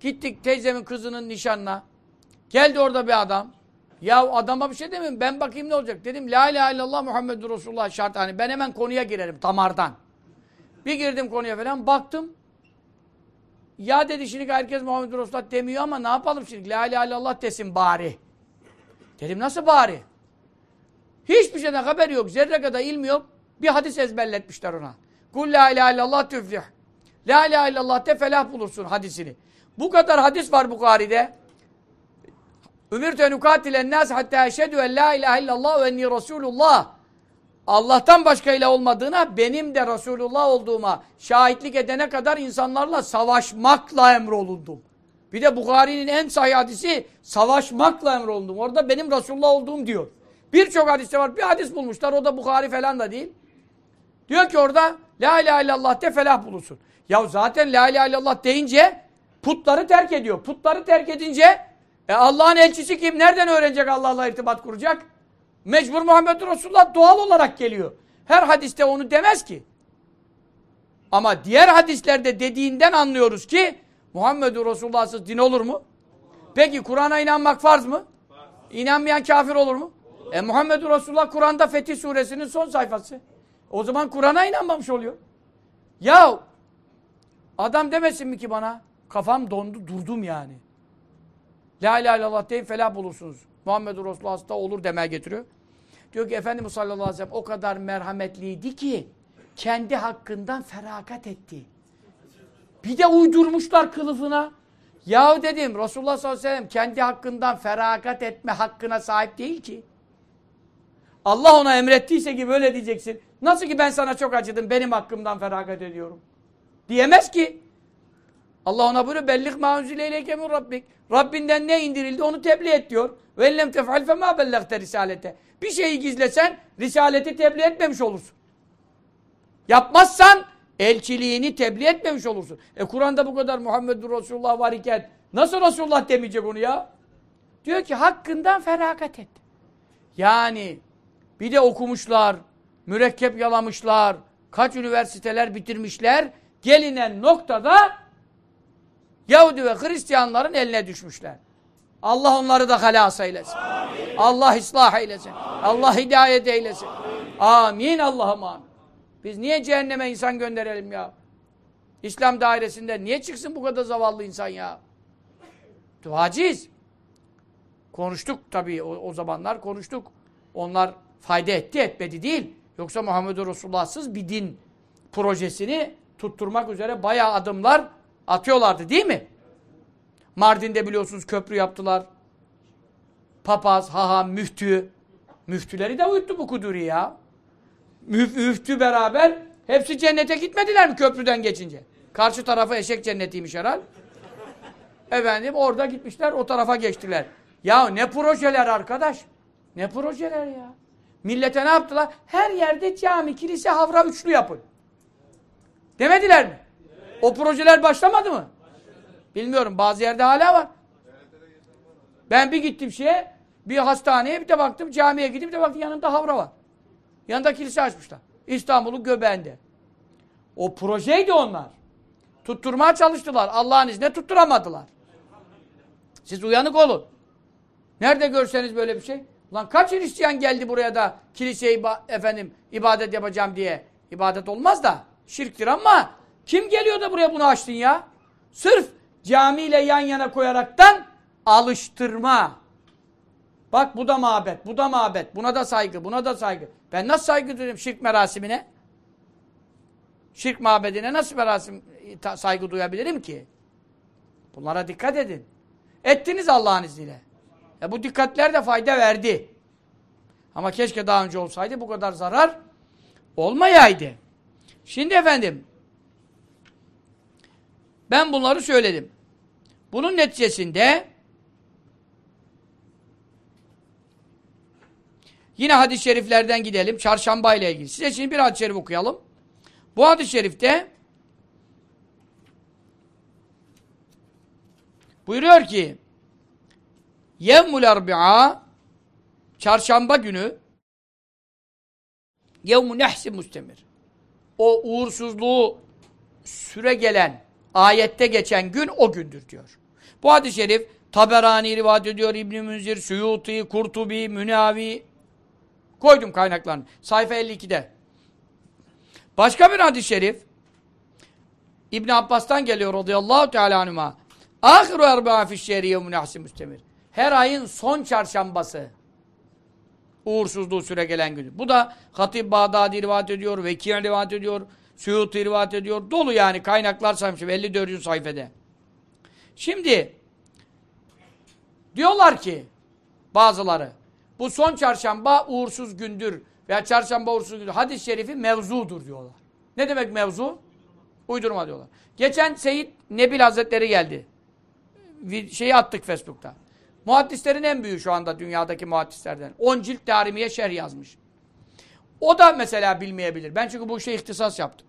Gittik teyzemin kızının nişanına. Geldi orada bir adam. Ya adama bir şey demiyorum. Ben bakayım ne olacak. Dedim la ilahe illallah Muhammedur Resulullah şart. Hani ben hemen konuya girerim damardan. Bir girdim konuya falan baktım. Ya dedi şimdi herkes Muhammedur Resulullah demiyor ama ne yapalım şimdi? La ilahe illallah desin bari. Dedim nasıl bari? Hiçbir şeyden haber yok. Zerre kadar ilmi yok. Bir hadis ezberletmişler ona. Kul la ilahe illallah tüflih. La ilahe illallah de felah bulursun hadisini. Bu kadar hadis var Bukhari'de. Ümirtü en ukatilen nas hatta eşhedü en la ilahe illallah ve enni Resulullah. Allah'tan başka ilah olmadığına benim de Resulullah olduğuma şahitlik edene kadar insanlarla savaşmakla emrolundum. Bir de Bukhari'nin en sahih hadisi savaşmakla emrolundum. Orada benim Resulullah olduğum diyor. Birçok hadiste var. Bir hadis bulmuşlar. O da Bukhari falan da değil. Diyor ki orada La ilahe illallah de felah bulursun. Ya zaten la ilahe illallah deyince putları terk ediyor. Putları terk edince e Allah'ın elçisi kim? Nereden öğrenecek Allah'la irtibat kuracak? Mecbur Muhammed Resulullah doğal olarak geliyor. Her hadiste onu demez ki. Ama diğer hadislerde dediğinden anlıyoruz ki Muhammed Resulullah'sız din olur mu? Peki Kur'an'a inanmak farz mı? İnanmayan kafir olur mu? E Muhammed Resulullah Kur'an'da Fetih Suresinin son sayfası. O zaman Kur'an'a inanmamış oluyor. Ya adam demesin mi ki bana? Kafam dondu durdum yani. La ilahe illallah deyin felah bulursunuz. Muhammed Resulullah da olur demeye getiriyor. Diyor ki Efendimiz sallallahu aleyhi ve sellem o kadar merhametliydi ki kendi hakkından feragat etti. Bir de uydurmuşlar kılıfına. Yahu dedim Resulullah sallallahu aleyhi ve sellem kendi hakkından feragat etme hakkına sahip değil ki. Allah ona emrettiyse ki böyle diyeceksin. Nasıl ki ben sana çok acıdım benim hakkımdan feragat ediyorum. Diyemez ki. Allah ona buyuruyor bellik ma unzile ileyke min rabbik. Rabbinden ne indirildi onu tebliğ et diyor. Ve ellem tef'al fe ma bellagte risalete. Bir şeyi gizlesen risaleti tebliğ etmemiş olursun. Yapmazsan elçiliğini tebliğ etmemiş olursun. E Kur'an'da bu kadar Muhammedur Resulullah var iken nasıl Resulullah demeyecek onu ya? Diyor ki hakkından feragat et. Yani bir de okumuşlar, mürekkep yalamışlar, kaç üniversiteler bitirmişler. Gelinen noktada Yahudi ve Hristiyanların eline düşmüşler. Allah onları da halas eylesin. Amin. Allah ıslah eylesin. Amin. Allah hidayet eylesin. Amin, amin Allah'ım amin. Biz niye cehenneme insan gönderelim ya? İslam dairesinde niye çıksın bu kadar zavallı insan ya? Duacıyız. Konuştuk tabii o, o zamanlar konuştuk. Onlar fayda etti etmedi değil. Yoksa Muhammed Resulullah'sız bir din projesini tutturmak üzere bayağı adımlar atıyorlardı değil mi? Mardin'de biliyorsunuz köprü yaptılar. Papaz, haham, müftü. Müftüleri de uyuttu bu kuduri ya. Müf, müftü beraber hepsi cennete gitmediler mi köprüden geçince? Karşı tarafı eşek cennetiymiş herhal. Efendim orada gitmişler o tarafa geçtiler. Ya ne projeler arkadaş. Ne projeler ya. Millete ne yaptılar? Her yerde cami, kilise, havra üçlü yapın. Demediler mi? O projeler başlamadı mı? Bilmiyorum. Bazı yerde hala var. Ben bir gittim şeye, bir hastaneye bir de baktım camiye gidip de baktım yanında havra var. Yanında kilise açmışlar. İstanbul'un göbeğinde. O projeydi onlar. Tutturmaya çalıştılar. Allah'ın izniyle tutturamadılar. Siz uyanık olun. Nerede görseniz böyle bir şey. Ulan kaç Hristiyan geldi buraya da kiliseye efendim ibadet yapacağım diye. İbadet olmaz da şirktir ama kim geliyor da buraya bunu açtın ya? Sırf camiyle yan yana koyaraktan alıştırma. Bak bu da mabet, bu da mabet, buna da saygı, buna da saygı. Ben nasıl saygı duyuyorum şirk merasimine? Şirk mabedine nasıl merasim saygı duyabilirim ki? Bunlara dikkat edin. Ettiniz Allah'ın izniyle. E bu dikkatler de fayda verdi. Ama keşke daha önce olsaydı bu kadar zarar olmayaydı. Şimdi efendim ben bunları söyledim. Bunun neticesinde yine hadis-i şeriflerden gidelim. Çarşamba ile ilgili. Size şimdi bir hadis-i şerif okuyalım. Bu hadis-i şerifte buyuruyor ki Yevmul Erbi'a Çarşamba günü Yevmu Nehsi Mustemir O uğursuzluğu süre gelen ayette geçen gün o gündür diyor. Bu hadis-i şerif Taberani rivayet ediyor İbn Münzir, Suyuti, Kurtubi, Münavi koydum kaynaklarını. Sayfa 52'de. Başka bir hadis-i şerif İbn Abbas'tan geliyor radıyallahu teala anhuma. Ahiru erba'a fişşehri yevmun ahsi müstemir. Her ayın son çarşambası. Uğursuzluğu süre gelen günü. Bu da Hatib Bağdadi rivayet ediyor, Vekil rivayet ediyor, Suyuti rivayet ediyor. Dolu yani kaynaklar saymışım 54. sayfede. Şimdi diyorlar ki bazıları bu son çarşamba uğursuz gündür veya çarşamba uğursuz gündür. Hadis-i şerifi mevzudur diyorlar. Ne demek mevzu? Uydurma diyorlar. Geçen Seyit Nebil Hazretleri geldi. Şeyi attık Facebook'ta. Muhaddislerin en büyüğü şu anda dünyadaki muhaddislerden. 10 cilt darimiye şer yazmış. O da mesela bilmeyebilir. Ben çünkü bu işe ihtisas yaptım.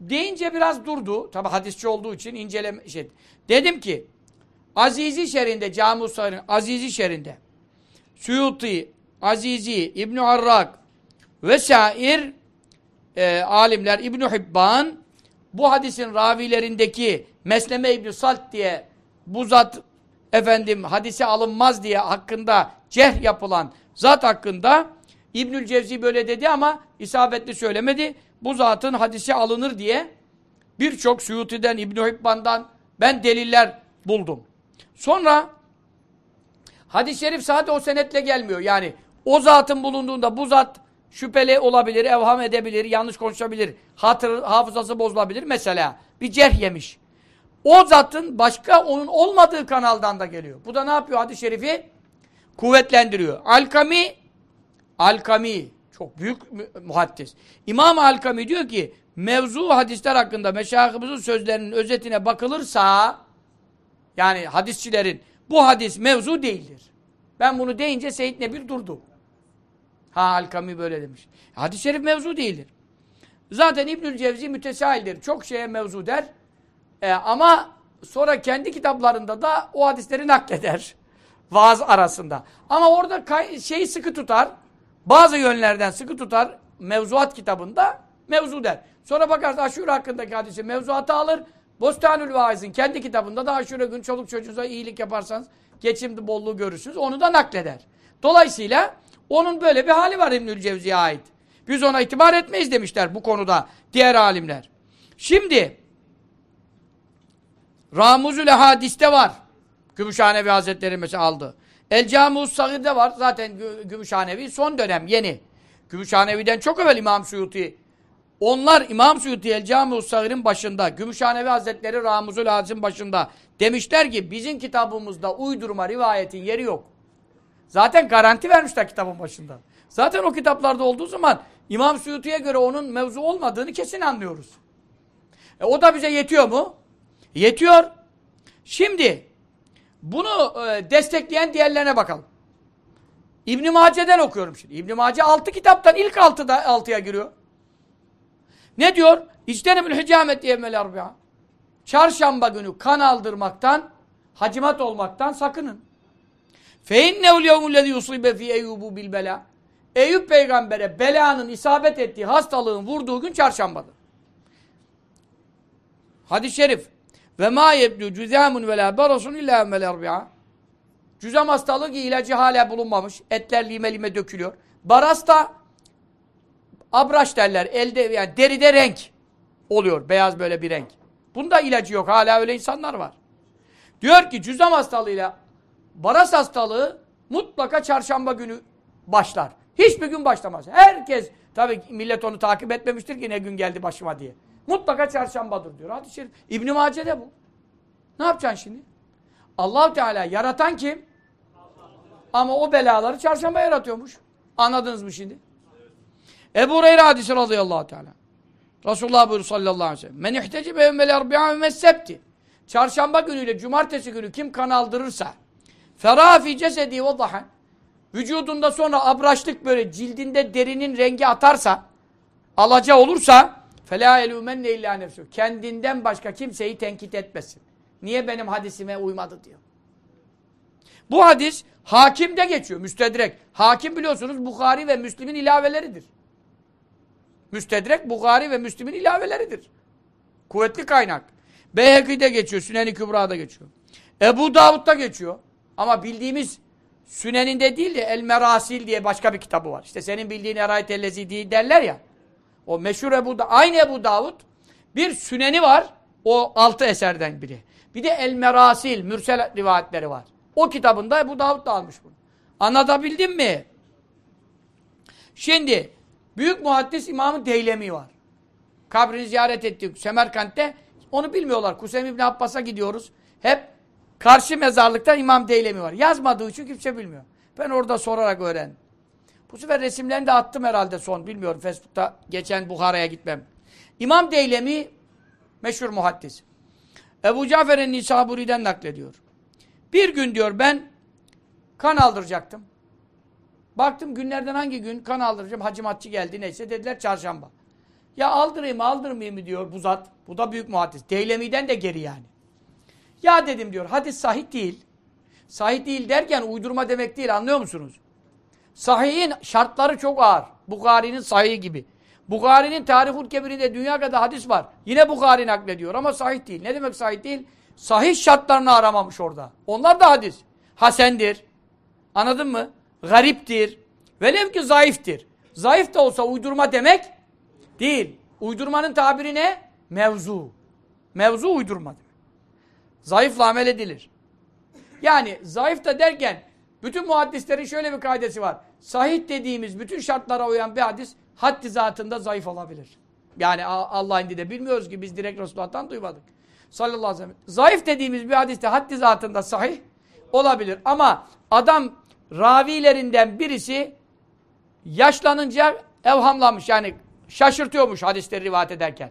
Deyince biraz durdu. Tabi hadisçi olduğu için inceleme şey. Dedim ki Azizi şerinde, Cami Usta'nın Azizi şerinde Suyuti, Azizi, İbn Arrak vesair e, alimler İbn Hibban bu hadisin ravilerindeki Mesleme İbn Salt diye bu zat efendim hadise alınmaz diye hakkında cerh yapılan zat hakkında İbnül Cevzi böyle dedi ama isabetli söylemedi. Bu zatın hadise alınır diye birçok Suyuti'den, İbn Hibban'dan ben deliller buldum. Sonra hadis-i şerif sadece o senetle gelmiyor. Yani o zatın bulunduğunda bu zat şüpheli olabilir, evham edebilir, yanlış konuşabilir, hatır, hafızası bozulabilir. Mesela bir cerh yemiş. O zatın başka onun olmadığı kanaldan da geliyor. Bu da ne yapıyor hadis-i şerifi? Kuvvetlendiriyor. Alkami Alkami çok büyük muhaddis. İmam Alkami diyor ki mevzu hadisler hakkında meşayihimizin sözlerinin özetine bakılırsa yani hadisçilerin bu hadis mevzu değildir. Ben bunu deyince Seyyid Nebil durdu. Ha Alkami böyle demiş. Hadis-i şerif mevzu değildir. Zaten İbnül Cevzi mütesaildir. Çok şeye mevzu der. E, ama sonra kendi kitaplarında da o hadisleri nakleder. Vaaz arasında. Ama orada şeyi sıkı tutar. Bazı yönlerden sıkı tutar. Mevzuat kitabında mevzu der. Sonra bakarsın aşure hakkındaki hadisi mevzuatı alır. Bostanül Vaiz'in kendi kitabında da aşure gün çoluk çocuğunuza iyilik yaparsanız geçim bolluğu görürsünüz. Onu da nakleder. Dolayısıyla onun böyle bir hali var İbnül Cevzi'ye ait. Biz ona itibar etmeyiz demişler bu konuda diğer alimler. Şimdi Ramuzül Hadis'te var. Gümüşhanevi Hazretleri mesela aldı. El Camus Sagir'de var. Zaten Gümüşhanevi son dönem yeni. Gümüşhanevi'den çok evvel İmam Suyuti. Onlar İmam Suyuti El Camus Sagir'in başında. Gümüşhanevi Hazretleri Ramuzül Hadis'in başında. Demişler ki bizim kitabımızda uydurma rivayetin yeri yok. Zaten garanti vermişler kitabın başında. Zaten o kitaplarda olduğu zaman İmam Suyuti'ye göre onun mevzu olmadığını kesin anlıyoruz. E, o da bize yetiyor mu? Yetiyor. Şimdi bunu e, destekleyen diğerlerine bakalım. İbn Mace'den okuyorum şimdi. İbn Mace 6 kitaptan ilk 6'da 6'ya giriyor. Ne diyor? İçtenibül hicâmet yevmel arbi'a. Çarşamba günü kan aldırmaktan, hacimat olmaktan sakının. Fe innehul yevmullezî yusibe fî eyyubu bil bela. Eyüp peygambere belanın isabet ettiği hastalığın vurduğu gün çarşambadır. Hadis-i şerif. Ve ma yebdu cüzamun ve la barasun illa emmel erbi'a. Cüzam hastalığı ilacı hala bulunmamış. Etler lime lime dökülüyor. Baras da abraş derler. Elde yani deride renk oluyor. Beyaz böyle bir renk. Bunda ilacı yok. Hala öyle insanlar var. Diyor ki cüzam hastalığıyla baras hastalığı mutlaka çarşamba günü başlar. Hiçbir gün başlamaz. Herkes tabi millet onu takip etmemiştir ki ne gün geldi başıma diye. Mutlaka çarşambadır diyor. Hadis-i şerif. İbn-i Mace'de bu. Ne yapacaksın şimdi? allah Teala yaratan kim? Ama o belaları çarşamba yaratıyormuş. Anladınız mı şimdi? Ebu Hureyre hadisi radıyallahu teala. Resulullah buyuruyor sallallahu aleyhi ve sellem. Men ihtecibe evmel erbi'a ve sebti. Çarşamba günüyle cumartesi günü kim kan aldırırsa ferafi cesedi ve dahan vücudunda sonra abraçlık böyle cildinde derinin rengi atarsa alaca olursa فَلَا يَلُومَنَّ اِلَّا نَفْسُ Kendinden başka kimseyi tenkit etmesin. Niye benim hadisime uymadı diyor. Bu hadis hakimde geçiyor. Müstedrek. Hakim biliyorsunuz Bukhari ve Müslim'in ilaveleridir. Müstedrek Bukhari ve Müslim'in ilaveleridir. Kuvvetli kaynak. Beyheki'de geçiyor. Sünen-i Kübra'da geçiyor. Ebu Davud'da geçiyor. Ama bildiğimiz Sünen'inde değil de El Merasil diye başka bir kitabı var. İşte senin bildiğin Erayet Ellezi değil derler ya. O meşhur Ebu da aynı Ebu Davud bir süneni var. O altı eserden biri. Bir de El Merasil, Mürsel rivayetleri var. O kitabında Ebu Davud da almış bunu. Anlatabildim mi? Şimdi büyük muhaddis İmam-ı Deylemi var. Kabrini ziyaret ettik Semerkant'te. Onu bilmiyorlar. Kusem İbni Abbas'a gidiyoruz. Hep karşı mezarlıkta İmam Deylemi var. Yazmadığı için kimse bilmiyor. Ben orada sorarak öğrendim. Bu sefer resimlerini de attım herhalde son. Bilmiyorum Facebook'ta geçen Bukhara'ya gitmem. İmam Deylemi meşhur muhaddis. Ebu Cafer'in Nisaburi'den naklediyor. Bir gün diyor ben kan aldıracaktım. Baktım günlerden hangi gün kan aldıracağım. Hacı matçı geldi neyse dediler çarşamba. Ya aldırayım aldırmayayım mı diyor bu zat. Bu da büyük muhaddis. Deylemi'den de geri yani. Ya dedim diyor hadis sahih değil. Sahih değil derken uydurma demek değil anlıyor musunuz? Sahihin şartları çok ağır. Bukhari'nin sahih gibi. Bukhari'nin Tarihul Kebir'inde dünya kadar hadis var. Yine Bukhari naklediyor ama sahih değil. Ne demek sahih değil? Sahih şartlarını aramamış orada. Onlar da hadis. Hasendir. Anladın mı? Gariptir. Velev ki zayıftır. Zayıf da olsa uydurma demek değil. Uydurmanın tabiri ne? Mevzu. Mevzu uydurma demek. Zayıfla amel edilir. Yani zayıf da derken bütün muhaddislerin şöyle bir kaidesi var. Sahih dediğimiz bütün şartlara uyan bir hadis haddi zatında zayıf olabilir. Yani Allah indi de bilmiyoruz ki biz direkt Resulullah'tan duymadık. Sallallahu aleyhi ve sellem. Zayıf dediğimiz bir hadiste haddi zatında sahih olabilir. Ama adam ravilerinden birisi yaşlanınca evhamlamış yani şaşırtıyormuş hadisleri rivayet ederken.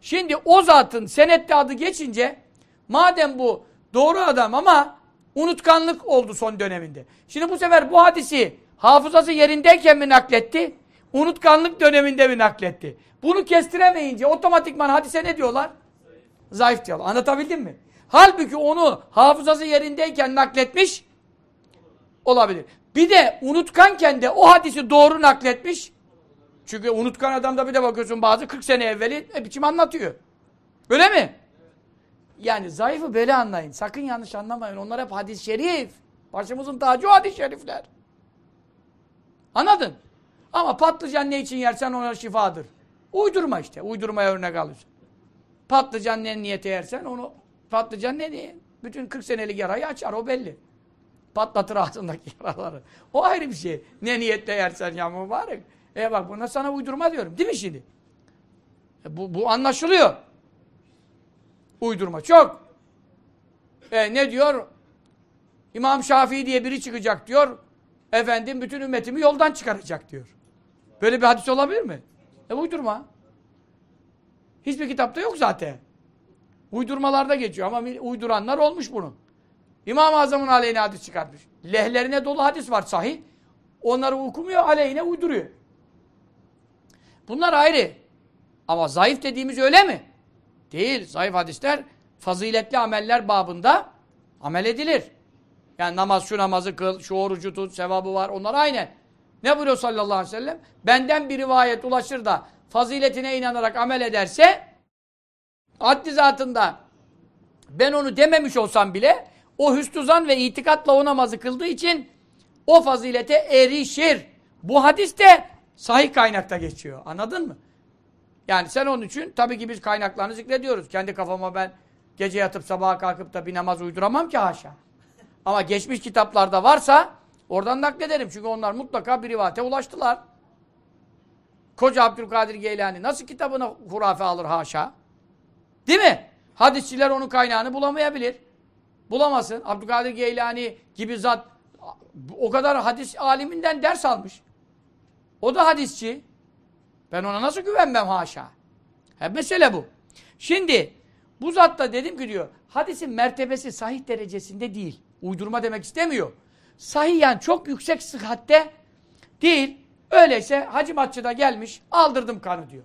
Şimdi o zatın senette adı geçince madem bu doğru adam ama unutkanlık oldu son döneminde. Şimdi bu sefer bu hadisi hafızası yerindeyken mi nakletti? Unutkanlık döneminde mi nakletti? Bunu kestiremeyince otomatikman hadise ne diyorlar? Zayıf diyorlar. Anlatabildim mi? Halbuki onu hafızası yerindeyken nakletmiş olabilir. Bir de unutkanken de o hadisi doğru nakletmiş. Çünkü unutkan adamda bir de bakıyorsun bazı 40 sene evveli e, biçim anlatıyor. Öyle mi? Yani zayıfı böyle anlayın. Sakın yanlış anlamayın. Onlar hep hadis-i şerif. Başımızın tacı hadis-i şerifler. Anladın? Ama patlıcan ne için yersen ona şifadır. Uydurma işte. Uydurmaya örnek alıyorsun. Patlıcan ne niyete yersen onu patlıcan ne diye? Bütün 40 senelik yarayı açar o belli. Patlatır ağzındaki yaraları. O ayrı bir şey. Ne niyette yersen ya mübarek. E bak buna sana uydurma diyorum. Değil mi şimdi? E bu, bu anlaşılıyor. Uydurma çok. E ne diyor? İmam Şafii diye biri çıkacak diyor. Efendim bütün ümmetimi yoldan çıkaracak diyor. Böyle bir hadis olabilir mi? E uydurma. Hiçbir kitapta yok zaten. Uydurmalarda geçiyor ama uyduranlar olmuş bunun. İmam-ı Azam'ın aleyhine hadis çıkartmış. Lehlerine dolu hadis var sahih. Onları okumuyor, aleyhine uyduruyor. Bunlar ayrı. Ama zayıf dediğimiz öyle mi? Değil. Zayıf hadisler faziletli ameller babında amel edilir. Yani namaz şu namazı kıl, şu orucu tut, sevabı var. Onlar aynı. Ne buyuruyor sallallahu aleyhi ve sellem? Benden bir rivayet ulaşır da faziletine inanarak amel ederse haddi zatında ben onu dememiş olsam bile o hüsnü ve itikatla o namazı kıldığı için o fazilete erişir. Bu hadis de sahih kaynakta geçiyor. Anladın mı? Yani sen onun için tabii ki biz kaynaklarını zikrediyoruz. Kendi kafama ben gece yatıp sabaha kalkıp da bir namaz uyduramam ki haşa. Ama geçmiş kitaplarda varsa oradan naklederim. Çünkü onlar mutlaka bir rivayete ulaştılar. Koca Abdülkadir Geylani nasıl kitabına hurafe alır haşa? Değil mi? Hadisçiler onun kaynağını bulamayabilir. Bulamasın. Abdülkadir Geylani gibi zat o kadar hadis aliminden ders almış. O da hadisçi. Ben ona nasıl güvenmem haşa? Hep mesele bu. Şimdi bu zat da dedim ki diyor hadisin mertebesi sahih derecesinde değil. Uydurma demek istemiyor. Sahih yani çok yüksek sıhhatte değil. Öyleyse Hacı Matçı'da gelmiş aldırdım kanı diyor.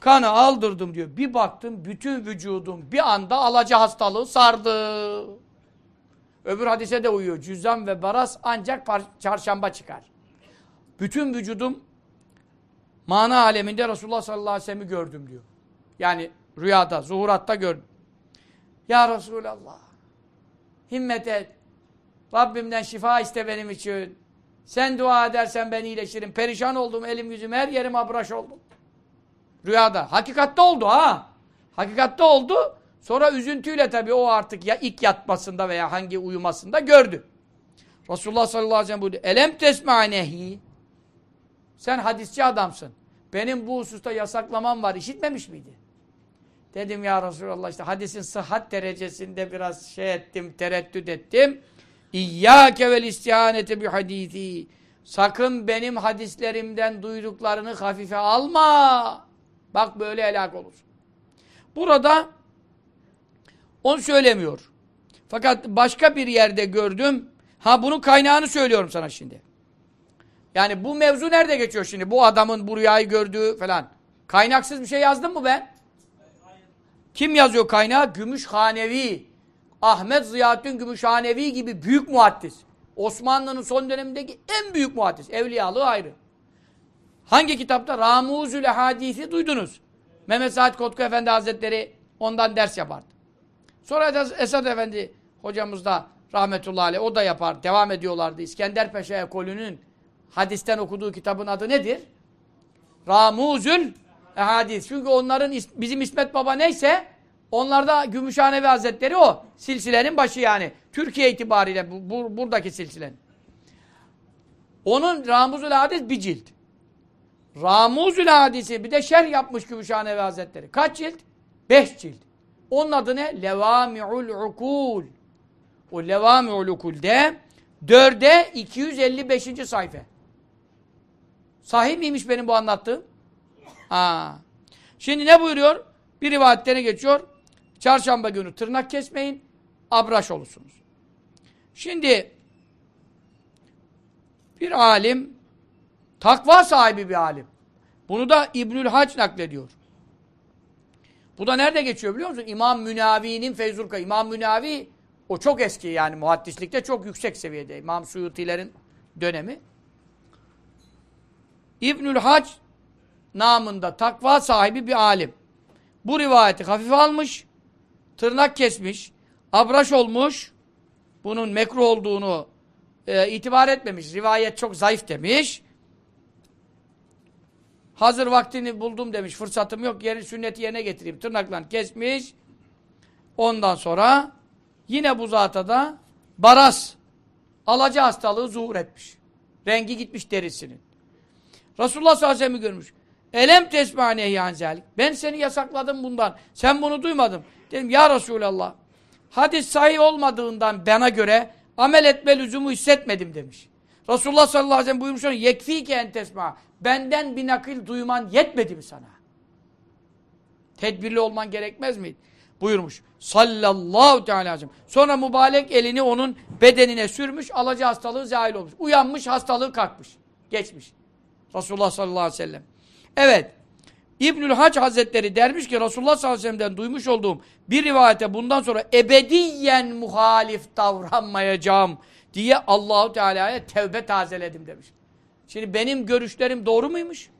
Kanı aldırdım diyor. Bir baktım bütün vücudum bir anda alaca hastalığı sardı. Öbür hadise de uyuyor. Cüzzam ve baras ancak çarşamba çıkar. Bütün vücudum mana aleminde Resulullah sallallahu aleyhi ve sellem'i gördüm diyor. Yani rüyada, zuhuratta gördüm. Ya Resulallah himmet et. Rabbimden şifa iste benim için. Sen dua edersen ben iyileşirim. Perişan oldum, elim yüzüm her yerim abraş oldum. Rüyada. Hakikatte oldu ha. Hakikatte oldu. Sonra üzüntüyle tabii o artık ya ilk yatmasında veya hangi uyumasında gördü. Resulullah sallallahu aleyhi ve sellem buyurdu. Elem tesma'nehi. Sen hadisçi adamsın. Benim bu hususta yasaklamam var. İşitmemiş miydi? Dedim ya Resulallah işte hadisin sıhhat derecesinde biraz şey ettim, tereddüt ettim. İyyâke vel istihanete bi hadisi. Sakın benim hadislerimden duyduklarını hafife alma. Bak böyle helak olur. Burada onu söylemiyor. Fakat başka bir yerde gördüm. Ha bunun kaynağını söylüyorum sana şimdi. Yani bu mevzu nerede geçiyor şimdi? Bu adamın bu rüyayı gördüğü falan. Kaynaksız bir şey yazdım mı ben? Kim yazıyor kaynağı? Gümüşhanevi. Ahmet Ziyaddin Gümüşhanevi gibi büyük muhaddis. Osmanlı'nın son dönemindeki en büyük muhaddis. Evliyalığı ayrı. Hangi kitapta? Ramuzül Hadisi duydunuz. Mehmet Said Kotku Efendi Hazretleri ondan ders yapardı. Sonra da Esad Efendi hocamız da rahmetullahi aleyh o da yapar. Devam ediyorlardı. İskender Paşa ekolünün hadisten okuduğu kitabın adı nedir? Ramuzül Hadis. Çünkü onların bizim İsmet Baba neyse onlarda Gümüşhanevi Hazretleri o. Silsilenin başı yani. Türkiye itibariyle bu, bu, buradaki silsilenin. Onun Ramuzül Hadis bir cilt. Ramuzül Hadis'i bir de şerh yapmış Gümüşhanevi Hazretleri. Kaç cilt? Beş cilt. Onun adı ne? Levami'ul Ukul. O Levami'ul Ukul'de dörde 255. sayfa. Sahih miymiş benim bu anlattığım? Ha. Şimdi ne buyuruyor? Bir rivayette ne geçiyor? Çarşamba günü tırnak kesmeyin, abraş olursunuz. Şimdi bir alim, takva sahibi bir alim. Bunu da İbnül Hac naklediyor. Bu da nerede geçiyor biliyor musun? İmam Münavi'nin Feyzulka. İmam Münavi o çok eski yani muhaddislikte çok yüksek seviyede. İmam Suyutilerin dönemi. İbnül Hac namında takva sahibi bir alim. Bu rivayeti hafife almış, tırnak kesmiş, abraş olmuş, bunun mekruh olduğunu e, itibar etmemiş, rivayet çok zayıf demiş. Hazır vaktini buldum demiş. Fırsatım yok. Yeri sünneti yerine getireyim. Tırnaklarını kesmiş. Ondan sonra yine bu zata da baras alaca hastalığı zuhur etmiş. Rengi gitmiş derisinin. Resulullah sallallahu aleyhi ve sellem'i görmüş. Elem tesmane yanzelik. Ben seni yasakladım bundan. Sen bunu duymadın. Dedim ya Resulallah. Hadis sahih olmadığından bana göre amel etme lüzumu hissetmedim demiş. Resulullah sallallahu aleyhi ve sellem buyurmuş. Yekfike en. Benden bir nakil duyman yetmedi mi sana? Tedbirli olman gerekmez mi? Buyurmuş. Sallallahu teala aleyhi. Sonra mübarek elini onun bedenine sürmüş. Alaca hastalığı zahil olmuş. Uyanmış hastalığı kalkmış. Geçmiş. Resulullah sallallahu aleyhi ve sellem. Evet. İbnül Hac Hazretleri dermiş ki Resulullah sallallahu aleyhi ve sellem'den duymuş olduğum bir rivayete bundan sonra ebediyen muhalif davranmayacağım diye Allahu Teala'ya tevbe tazeledim demiş. Şimdi benim görüşlerim doğru muymuş?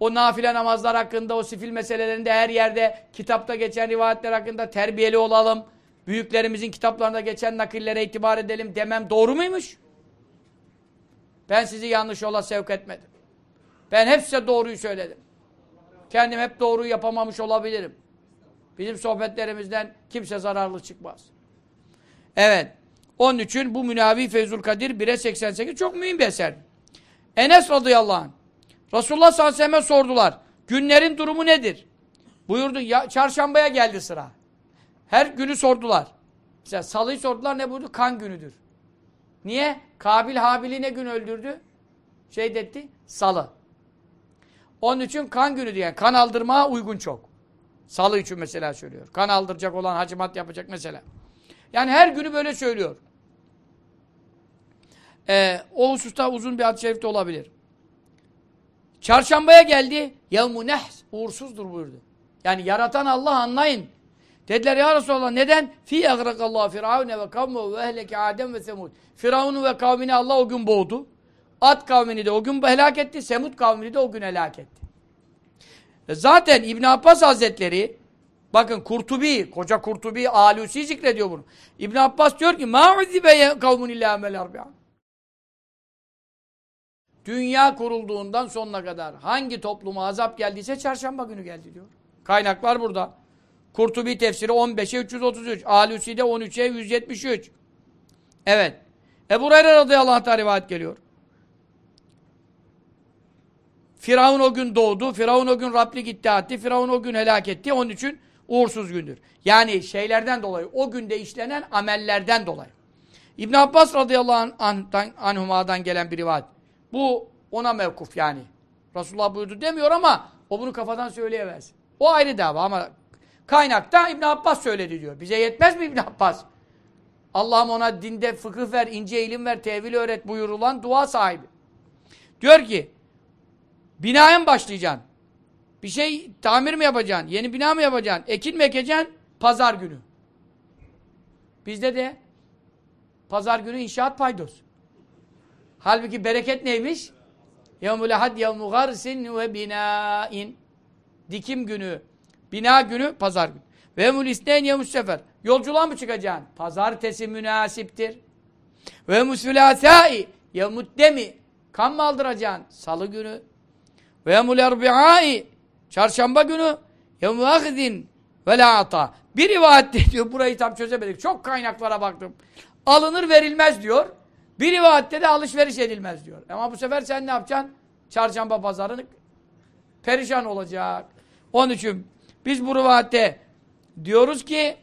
O nafile namazlar hakkında, o sifil meselelerinde her yerde kitapta geçen rivayetler hakkında terbiyeli olalım. Büyüklerimizin kitaplarında geçen nakillere itibar edelim demem doğru muymuş? Ben sizi yanlış yola sevk etmedim. Ben hep size doğruyu söyledim. Kendim hep doğruyu yapamamış olabilirim. Bizim sohbetlerimizden kimse zararlı çıkmaz. Evet. Onun için bu Münavi Feyzul Kadir 1'e 88 çok mühim bir eser. Enes radıyallahu anh. Resulullah sallallahu aleyhi ve sordular. Günlerin durumu nedir? Buyurdu. Ya, çarşambaya geldi sıra. Her günü sordular. Mesela salıyı sordular ne buyurdu? Kan günüdür. Niye? Kabil Habil'i ne gün öldürdü? Şey detti. Salı. Onun için kan günü diye. kan aldırmaya uygun çok. Salı için mesela söylüyor. Kan aldıracak olan hacimat yapacak mesela. Yani her günü böyle söylüyor. Ee, o hususta uzun bir hadis-i şerifte olabilir. Çarşambaya geldi. Yevmu nehs. Uğursuzdur buyurdu. Yani yaratan Allah anlayın. Dediler ya Resulallah neden? Fi egrakallahu firavune ve kavmehu ve ehleke Adem ve Semud. Firavunu ve kavmini Allah o gün boğdu. Ad kavmini de o gün helak etti. Semud kavmini de o gün helak etti. E zaten İbn Abbas Hazretleri bakın Kurtubi, koca Kurtubi Alusi zikrediyor bunu. İbn Abbas diyor ki ma uzibe kavmun illa amel. Dünya kurulduğundan sonuna kadar hangi topluma azap geldiyse çarşamba günü geldi diyor. Kaynaklar burada. Kurtubi tefsiri 15'e 333. Alusi'de 13'e 173. Evet. Ebu Hureyre radıyallahu anh'a rivayet geliyor. Firavun o gün doğdu. Firavun o gün Rablik iddia etti. Firavun o gün helak etti. Onun için uğursuz gündür. Yani şeylerden dolayı, o günde işlenen amellerden dolayı. İbn Abbas radıyallahu anh'tan, anhuma'dan gelen bir rivayet. Bu ona mevkuf yani. Resulullah buyurdu demiyor ama o bunu kafadan söyleyemez. O ayrı dava ama kaynakta İbn Abbas söyledi diyor. Bize yetmez mi İbn Abbas? Allah'ım ona dinde fıkıh ver, ince ilim ver, tevil öğret buyurulan dua sahibi. Diyor ki binaya mı başlayacaksın? Bir şey tamir mi yapacaksın? Yeni bina mı yapacaksın? Ekin mi ekeceksin? Pazar günü. Bizde de pazar günü inşaat paydos. Halbuki bereket neymiş? Yevmul ahad yevmu garsin ve binain. Dikim günü, bina günü, pazar günü. Ve yevmul isneyn yevmus sefer. Yolculuğa mı çıkacaksın? Pazartesi münasiptir. Ve yevmus filâsâi yevmud demi. Kan mı aldıracaksın? Salı günü. Ve erbi'âi çarşamba günü. Yevmu ahdin ve la. Bir rivayette diyor, burayı tam çözemedik. Çok kaynaklara baktım. Alınır verilmez diyor. Bir rivayette de alışveriş edilmez diyor. Ama bu sefer sen ne yapacaksın? Çarşamba pazarını perişan olacak. Onun için biz bu rivayette diyoruz ki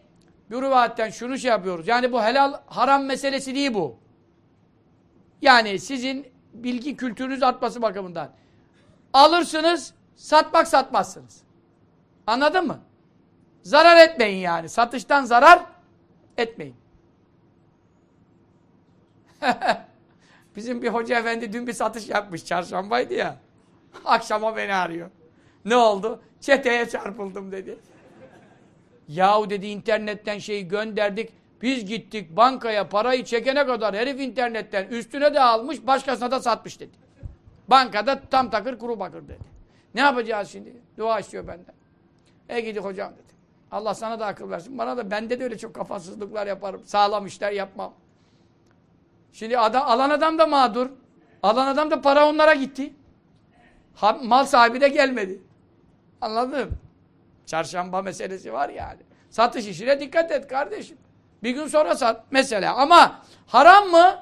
bu rivayetten şunu şey yapıyoruz. Yani bu helal haram meselesi değil bu. Yani sizin bilgi kültürünüz artması bakımından. Alırsınız, satmak satmazsınız. Anladın mı? Zarar etmeyin yani. Satıştan zarar etmeyin. Bizim bir hoca efendi dün bir satış yapmış. Çarşambaydı ya. Akşama beni arıyor. Ne oldu? Çeteye çarpıldım dedi. Yahu dedi internetten şeyi gönderdik. Biz gittik bankaya parayı çekene kadar herif internetten üstüne de almış başkasına da satmış dedi. Bankada tam takır kuru bakır dedi. Ne yapacağız şimdi? Dua istiyor benden. E gidi hocam dedi. Allah sana da akıl versin. Bana da bende de öyle çok kafasızlıklar yaparım. Sağlam işler yapmam. Şimdi adam, alan adam da mağdur. Alan adam da para onlara gitti. Ha, mal sahibi de gelmedi. Anladın mı? Çarşamba meselesi var yani. Satış işine dikkat et kardeşim. Bir gün sonra sat mesela. Ama haram mı?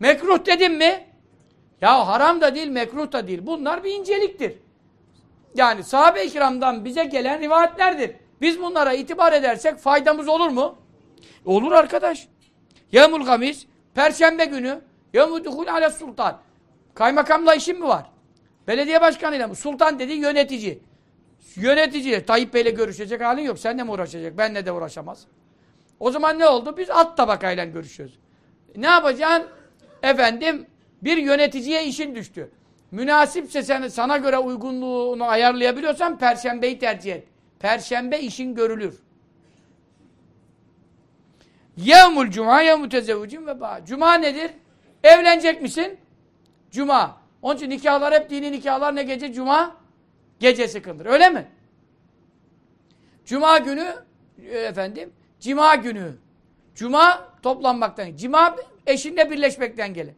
Mekruh dedim mi? Ya haram da değil, mekruh da değil. Bunlar bir inceliktir. Yani sahabe-i kiramdan bize gelen rivayetlerdir. Biz bunlara itibar edersek faydamız olur mu? Olur arkadaş. Yevmul gamis, perşembe günü, yevmul duhul ale sultan. Kaymakamla işim mi var? Belediye başkanıyla mı? Sultan dediği yönetici. Yönetici. Tayyip Bey'le görüşecek halin yok. Sen de mi uğraşacak? Benle de uğraşamaz. O zaman ne oldu? Biz alt tabakayla görüşüyoruz. Ne yapacaksın? Efendim bir yöneticiye işin düştü. Münasipse sen, sana göre uygunluğunu ayarlayabiliyorsan perşembeyi tercih et. Perşembe işin görülür. Yevmul cuma yevmü tezevvücün ve ba. Cuma nedir? Evlenecek misin? Cuma. Onun için nikahlar hep dini nikahlar ne gece? Cuma gecesi kılınır. Öyle mi? Cuma günü e, efendim cima günü. Cuma toplanmaktan. Cima eşinle birleşmekten gelir.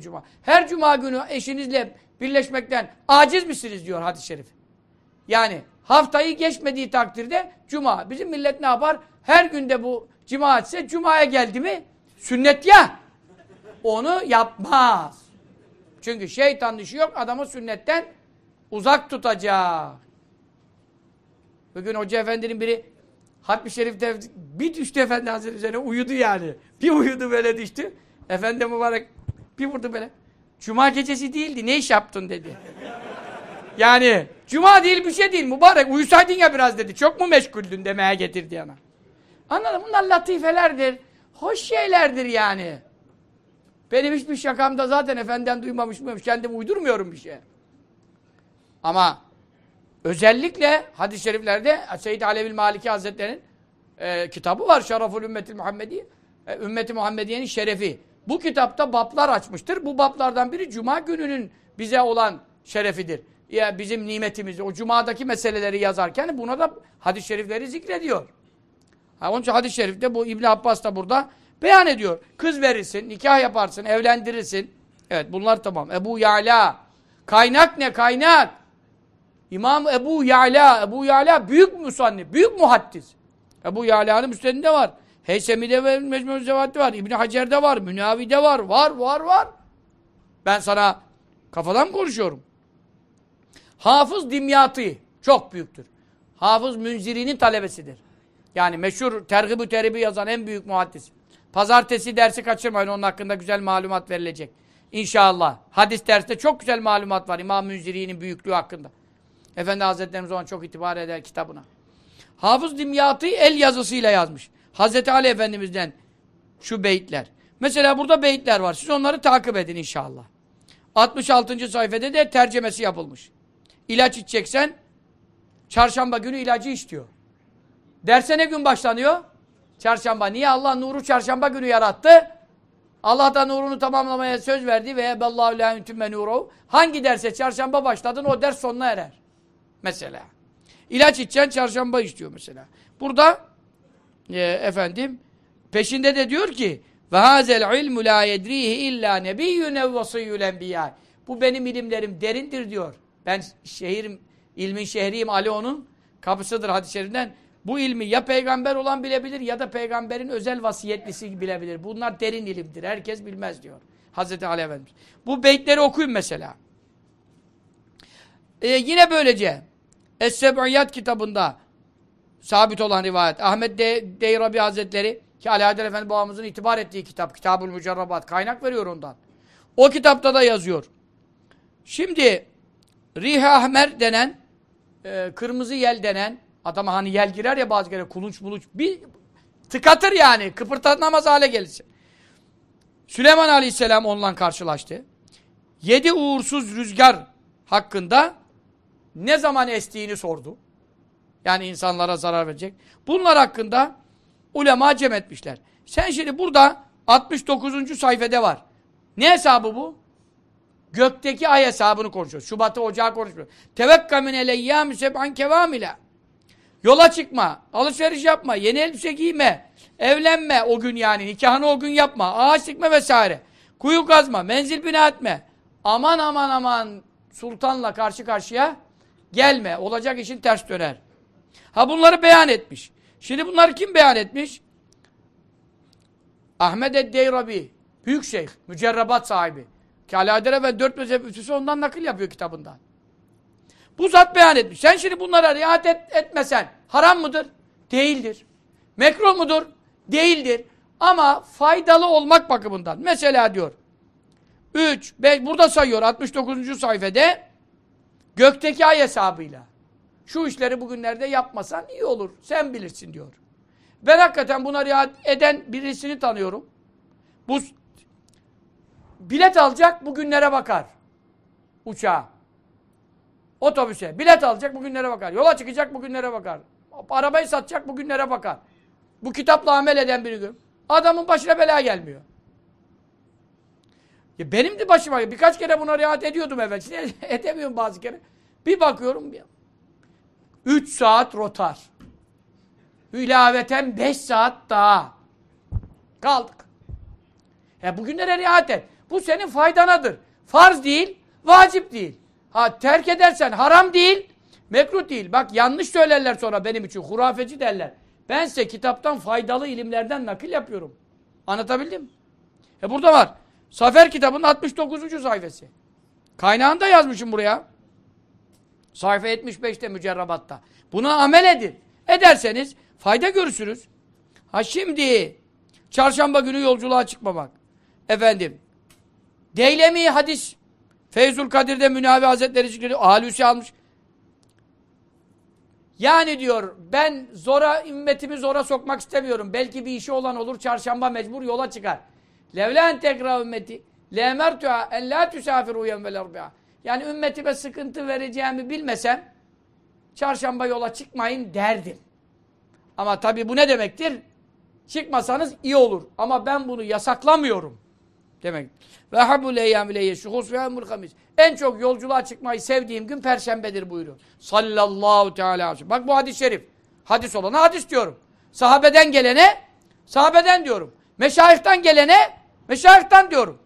Cuma. Her cuma günü eşinizle birleşmekten aciz misiniz diyor hadis-i şerif. Yani haftayı geçmediği takdirde cuma. Bizim millet ne yapar? Her günde bu cuma etse cumaya geldi mi sünnet ya. Onu yapmaz. Çünkü şeytan işi yok adamı sünnetten uzak tutacak. Bugün Hoca Efendi'nin biri Hatmi Şerif'te bir düştü Efendi Hazretleri üzerine uyudu yani. Bir uyudu böyle düştü. Efendi mübarek bir vurdu böyle. Cuma gecesi değildi ne iş yaptın dedi. Yani cuma değil bir şey değil mübarek uyusaydın ya biraz dedi. Çok mu meşguldün demeye getirdi yana. Anladın Bunlar latifelerdir. Hoş şeylerdir yani. Benim hiçbir şakamda zaten efendiden duymamış mıyım? Kendim uydurmuyorum bir şey. Ama özellikle hadis-i şeriflerde Seyyid Alevil Maliki Hazretleri'nin e, kitabı var. Şeraful Ümmetil Muhammedi. E, Ümmeti Muhammediye'nin şerefi. Bu kitapta bablar açmıştır. Bu bablardan biri Cuma gününün bize olan şerefidir. Ya bizim nimetimiz. O Cuma'daki meseleleri yazarken buna da hadis-i şerifleri zikrediyor. Ha, onun için hadis-i şerifte bu İbn Abbas da burada beyan ediyor. Kız verirsin, nikah yaparsın, evlendirirsin. Evet bunlar tamam. Ebu Ya'la. Kaynak ne kaynak? İmam Ebu Ya'la. Ebu Ya'la büyük musanni, büyük muhaddis. Ebu Ya'la'nın müstedinde var. Heysemi'de ve Mecmû Zevat'te var. İbn Hacer'de var. Münavi'de var. Var, var, var. Ben sana kafadan konuşuyorum. Hafız Dimyatı çok büyüktür. Hafız Münziri'nin talebesidir. Yani meşhur tergib-ü teribi yazan en büyük muhaddis. Pazartesi dersi kaçırmayın. Onun hakkında güzel malumat verilecek. İnşallah. Hadis dersinde çok güzel malumat var. İmam Münziri'nin büyüklüğü hakkında. Efendi Hazretlerimiz ona çok itibar eder kitabına. Hafız Dimyatı el yazısıyla yazmış. Hazreti Ali Efendimiz'den şu beyitler. Mesela burada beyitler var. Siz onları takip edin inşallah. 66. sayfada de tercemesi yapılmış. İlaç içeceksen çarşamba günü ilacı iç diyor. Derse ne gün başlanıyor? Çarşamba. Niye? Allah nuru çarşamba günü yarattı. Allah da nurunu tamamlamaya söz verdi ve ebellahu la yuntümme nuruhu. Hangi derse çarşamba başladın o ders sonuna erer. Mesela. İlaç içeceksin çarşamba istiyor mesela. Burada e, efendim peşinde de diyor ki ve hazel ilmu la yedrihi illa nebiyyun ev vasiyyul enbiya. Bu benim ilimlerim derindir diyor. Ben şehrim, ilmin şehriyim Ali onun kapısıdır hadis-i şeriften. Bu ilmi ya peygamber olan bilebilir ya da peygamberin özel vasiyetlisi bilebilir. Bunlar derin ilimdir. Herkes bilmez diyor. Hazreti Ali Efendimiz. Bu beytleri okuyun mesela. Ee, yine böylece Es-Seb'iyat kitabında sabit olan rivayet. Ahmet De Deyrabi Hazretleri ki Ali Haydar Efendi babamızın itibar ettiği kitap. Kitabul Mücerrabat. Kaynak veriyor ondan. O kitapta da yazıyor. Şimdi Riha Ahmer denen e, kırmızı yel denen adama hani yel girer ya bazı kere kulunç muluç bir tıkatır yani kıpırtanamaz hale gelirsin. Süleyman Aleyhisselam onunla karşılaştı. Yedi uğursuz rüzgar hakkında ne zaman estiğini sordu. Yani insanlara zarar verecek. Bunlar hakkında ulema cem etmişler. Sen şimdi burada 69. sayfede var. Ne hesabı bu? Gökteki ay hesabını konuşuyoruz. Şubat'ı ocağı konuşuyoruz. Tevekka min eleyyâmü seb'an kevâmila. Yola çıkma, alışveriş yapma, yeni elbise giyme, evlenme o gün yani, nikahını o gün yapma, ağaç dikme vesaire. Kuyu kazma, menzil bina etme. Aman aman aman sultanla karşı karşıya gelme. Olacak işin ters döner. Ha bunları beyan etmiş. Şimdi bunları kim beyan etmiş? Ahmet Eddeyrabi, büyük şeyh, mücerrebat sahibi. Alaeddin ve dört mezhep üstüsü ondan nakil yapıyor kitabından. Bu zat beyan etmiş. Sen şimdi bunlara riayet et, etmesen haram mıdır? Değildir. Mekruh mudur? Değildir. Ama faydalı olmak bakımından. Mesela diyor 3, 5, burada sayıyor 69. sayfede gökteki ay hesabıyla. Şu işleri bugünlerde yapmasan iyi olur. Sen bilirsin diyor. Ben hakikaten buna riayet eden birisini tanıyorum. Bu bilet alacak bugünlere bakar. Uçağa. Otobüse. Bilet alacak bugünlere bakar. Yola çıkacak bugünlere bakar. Arabayı satacak bugünlere bakar. Bu kitapla amel eden biri gün. Adamın başına bela gelmiyor. Ya benim de başıma birkaç kere buna riayet ediyordum evvel. Şimdi edemiyorum bazı kere. Bir bakıyorum ya. 3 saat rotar. İlaveten 5 saat daha. Kaldık. E bugünlere riayet et. Bu senin faydanadır. Farz değil, vacip değil. Ha terk edersen haram değil, mekruh değil. Bak yanlış söylerler sonra benim için. Hurafeci derler. Ben size kitaptan faydalı ilimlerden nakil yapıyorum. Anlatabildim mi? E burada var. Safer kitabının 69. sayfası. Kaynağında yazmışım buraya. Sayfa 75'te mücerrabatta. Buna amel edin. Ederseniz fayda görürsünüz. Ha şimdi çarşamba günü yolculuğa çıkmamak. Efendim Deylemi hadis Feyzul Kadir'de Münavi Hazretleri zikrediyor. Alusi almış. Yani diyor ben zora ümmetimi zora sokmak istemiyorum. Belki bir işi olan olur çarşamba mecbur yola çıkar. Levla en tekra ümmeti lemertuha en la tusafiru yevmel erbi'a. Yani ümmetime sıkıntı vereceğimi bilmesem çarşamba yola çıkmayın derdim. Ama tabi bu ne demektir? Çıkmasanız iyi olur. Ama ben bunu yasaklamıyorum. Demek. Ve habul eyyam ileyye şuhus ve emul hamis. En çok yolculuğa çıkmayı sevdiğim gün perşembedir buyuruyor. Sallallahu teala Bak bu hadis-i şerif. Hadis olana hadis diyorum. Sahabeden gelene sahabeden diyorum. Meşayihtan gelene meşayihtan diyorum.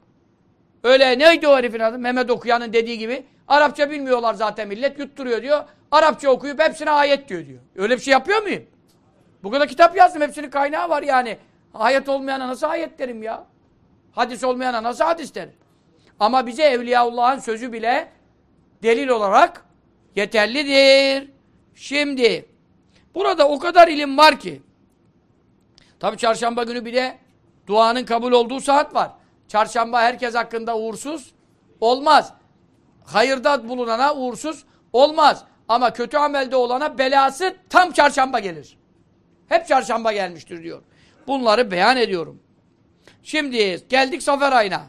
Öyle neydi o herifin adı? Mehmet okuyanın dediği gibi. Arapça bilmiyorlar zaten millet yutturuyor diyor. Arapça okuyup hepsine ayet diyor diyor. Öyle bir şey yapıyor muyum? Bu kadar kitap yazdım. Hepsinin kaynağı var yani. Ayet olmayana nasıl ayet derim ya? Hadis olmayana nasıl hadis derim? Ama bize Evliyaullah'ın sözü bile delil olarak yeterlidir. Şimdi burada o kadar ilim var ki tabi çarşamba günü bir de duanın kabul olduğu saat var. Çarşamba herkes hakkında uğursuz olmaz. Hayırda bulunana uğursuz olmaz. Ama kötü amelde olana belası tam çarşamba gelir. Hep çarşamba gelmiştir diyor. Bunları beyan ediyorum. Şimdi geldik Safer ayına.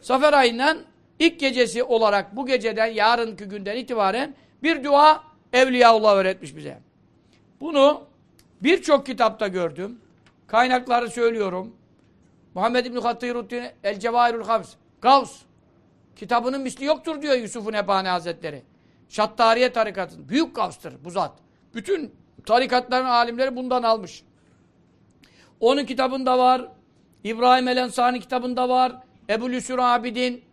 Safer ayından ilk gecesi olarak bu geceden yarınki günden itibaren bir dua Evliyaullah öğretmiş bize. Bunu birçok kitapta gördüm. Kaynakları söylüyorum. Muhammed İbn-i Hattıyruddin El Cevahirul Havs. Gavs. Kitabının misli yoktur diyor Yusuf-u Hazretleri. Şattariye tarikatı. Büyük gavstır bu zat. Bütün tarikatların alimleri bundan almış. Onun kitabında var. İbrahim el Ensani kitabında var. Ebu Lüsür Abidin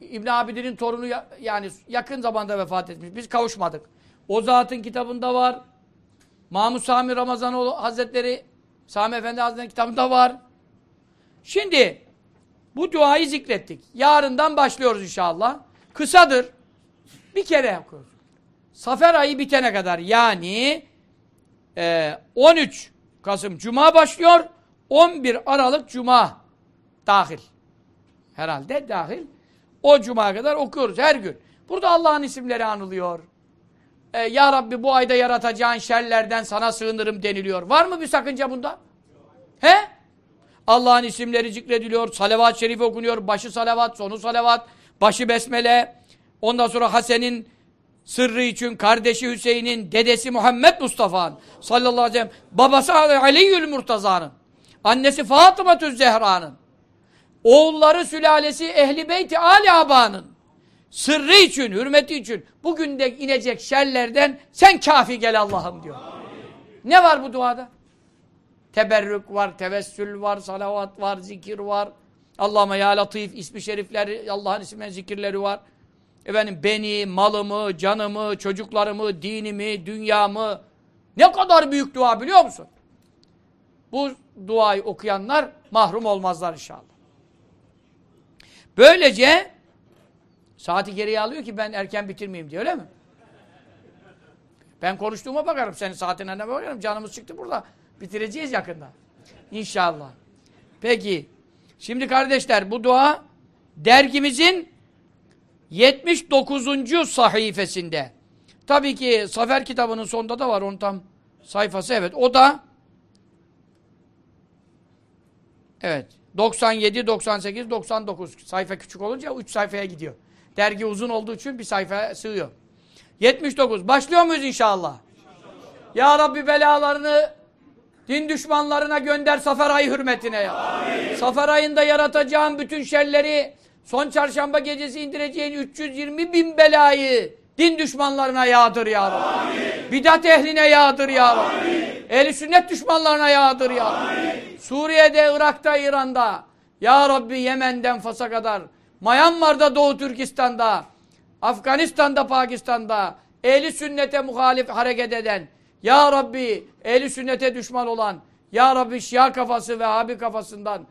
İbn Abidin'in torunu yani yakın zamanda vefat etmiş. Biz kavuşmadık. O zatın kitabında var. Mahmud Sami Ramazanoğlu Hazretleri Sami Efendi Hazretleri kitabında var. Şimdi bu duayı zikrettik. Yarından başlıyoruz inşallah. Kısadır. Bir kere okuyoruz. Safer ayı bitene kadar yani e, 13 Kasım Cuma başlıyor. 11 Aralık Cuma dahil. Herhalde dahil. O Cuma kadar okuyoruz her gün. Burada Allah'ın isimleri anılıyor. Ee, ya Rabbi bu ayda yaratacağın şerlerden sana sığınırım deniliyor. Var mı bir sakınca bunda? He? Allah'ın isimleri zikrediliyor. Salavat-ı şerif okunuyor. Başı salavat, sonu salavat. Başı besmele. Ondan sonra Hasen'in sırrı için kardeşi Hüseyin'in, dedesi Muhammed Mustafa'nın sallallahu aleyhi ve sellem, babası Aliyyül Murtaza'nın, annesi Fatıma Zehra'nın, oğulları sülalesi Ehli Beyti Ali Aba'nın sırrı için, hürmeti için bugün de inecek şerlerden sen kafi gel Allah'ım diyor. Ne var bu duada? Teberrük var, tevessül var, salavat var, zikir var, Allah'ıma ya Latif ismi şerifleri, Allah'ın isimlerinin zikirleri var. Efendim beni, malımı, canımı, çocuklarımı, dinimi, dünyamı. Ne kadar büyük dua biliyor musun? Bu duayı okuyanlar mahrum olmazlar inşallah. Böylece saati geriye alıyor ki ben erken bitirmeyeyim diye öyle mi? Ben konuştuğuma bakarım. Senin saatine ne bakarım? Canımız çıktı burada. Bitireceğiz yakında. İnşallah. Peki. Şimdi kardeşler bu dua dergimizin 79. sahifesinde. Tabii ki Safer kitabının sonunda da var. Onun tam sayfası. Evet. O da Evet. 97, 98, 99. Sayfa küçük olunca 3 sayfaya gidiyor. Dergi uzun olduğu için bir sayfaya sığıyor. 79. Başlıyor muyuz inşallah? Ya Rabbi belalarını din düşmanlarına gönder Safer ayı hürmetine ya. Amin. Safer ayında yaratacağın bütün şerleri son çarşamba gecesi indireceğin 320 bin belayı din düşmanlarına yağdır ya Rabbi. Amin. Bidat ehline yağdır ya Rabbi. Ehli sünnet düşmanlarına yağdır ya Rabbi. Suriye'de, Irak'ta, İran'da ya Rabbi Yemen'den Fas'a kadar Myanmar'da, Doğu Türkistan'da Afganistan'da, Pakistan'da ehli sünnete muhalif hareket eden, Ya Rabbi ehli sünnete düşman olan, Ya Rabbi Şia kafası ve Abi kafasından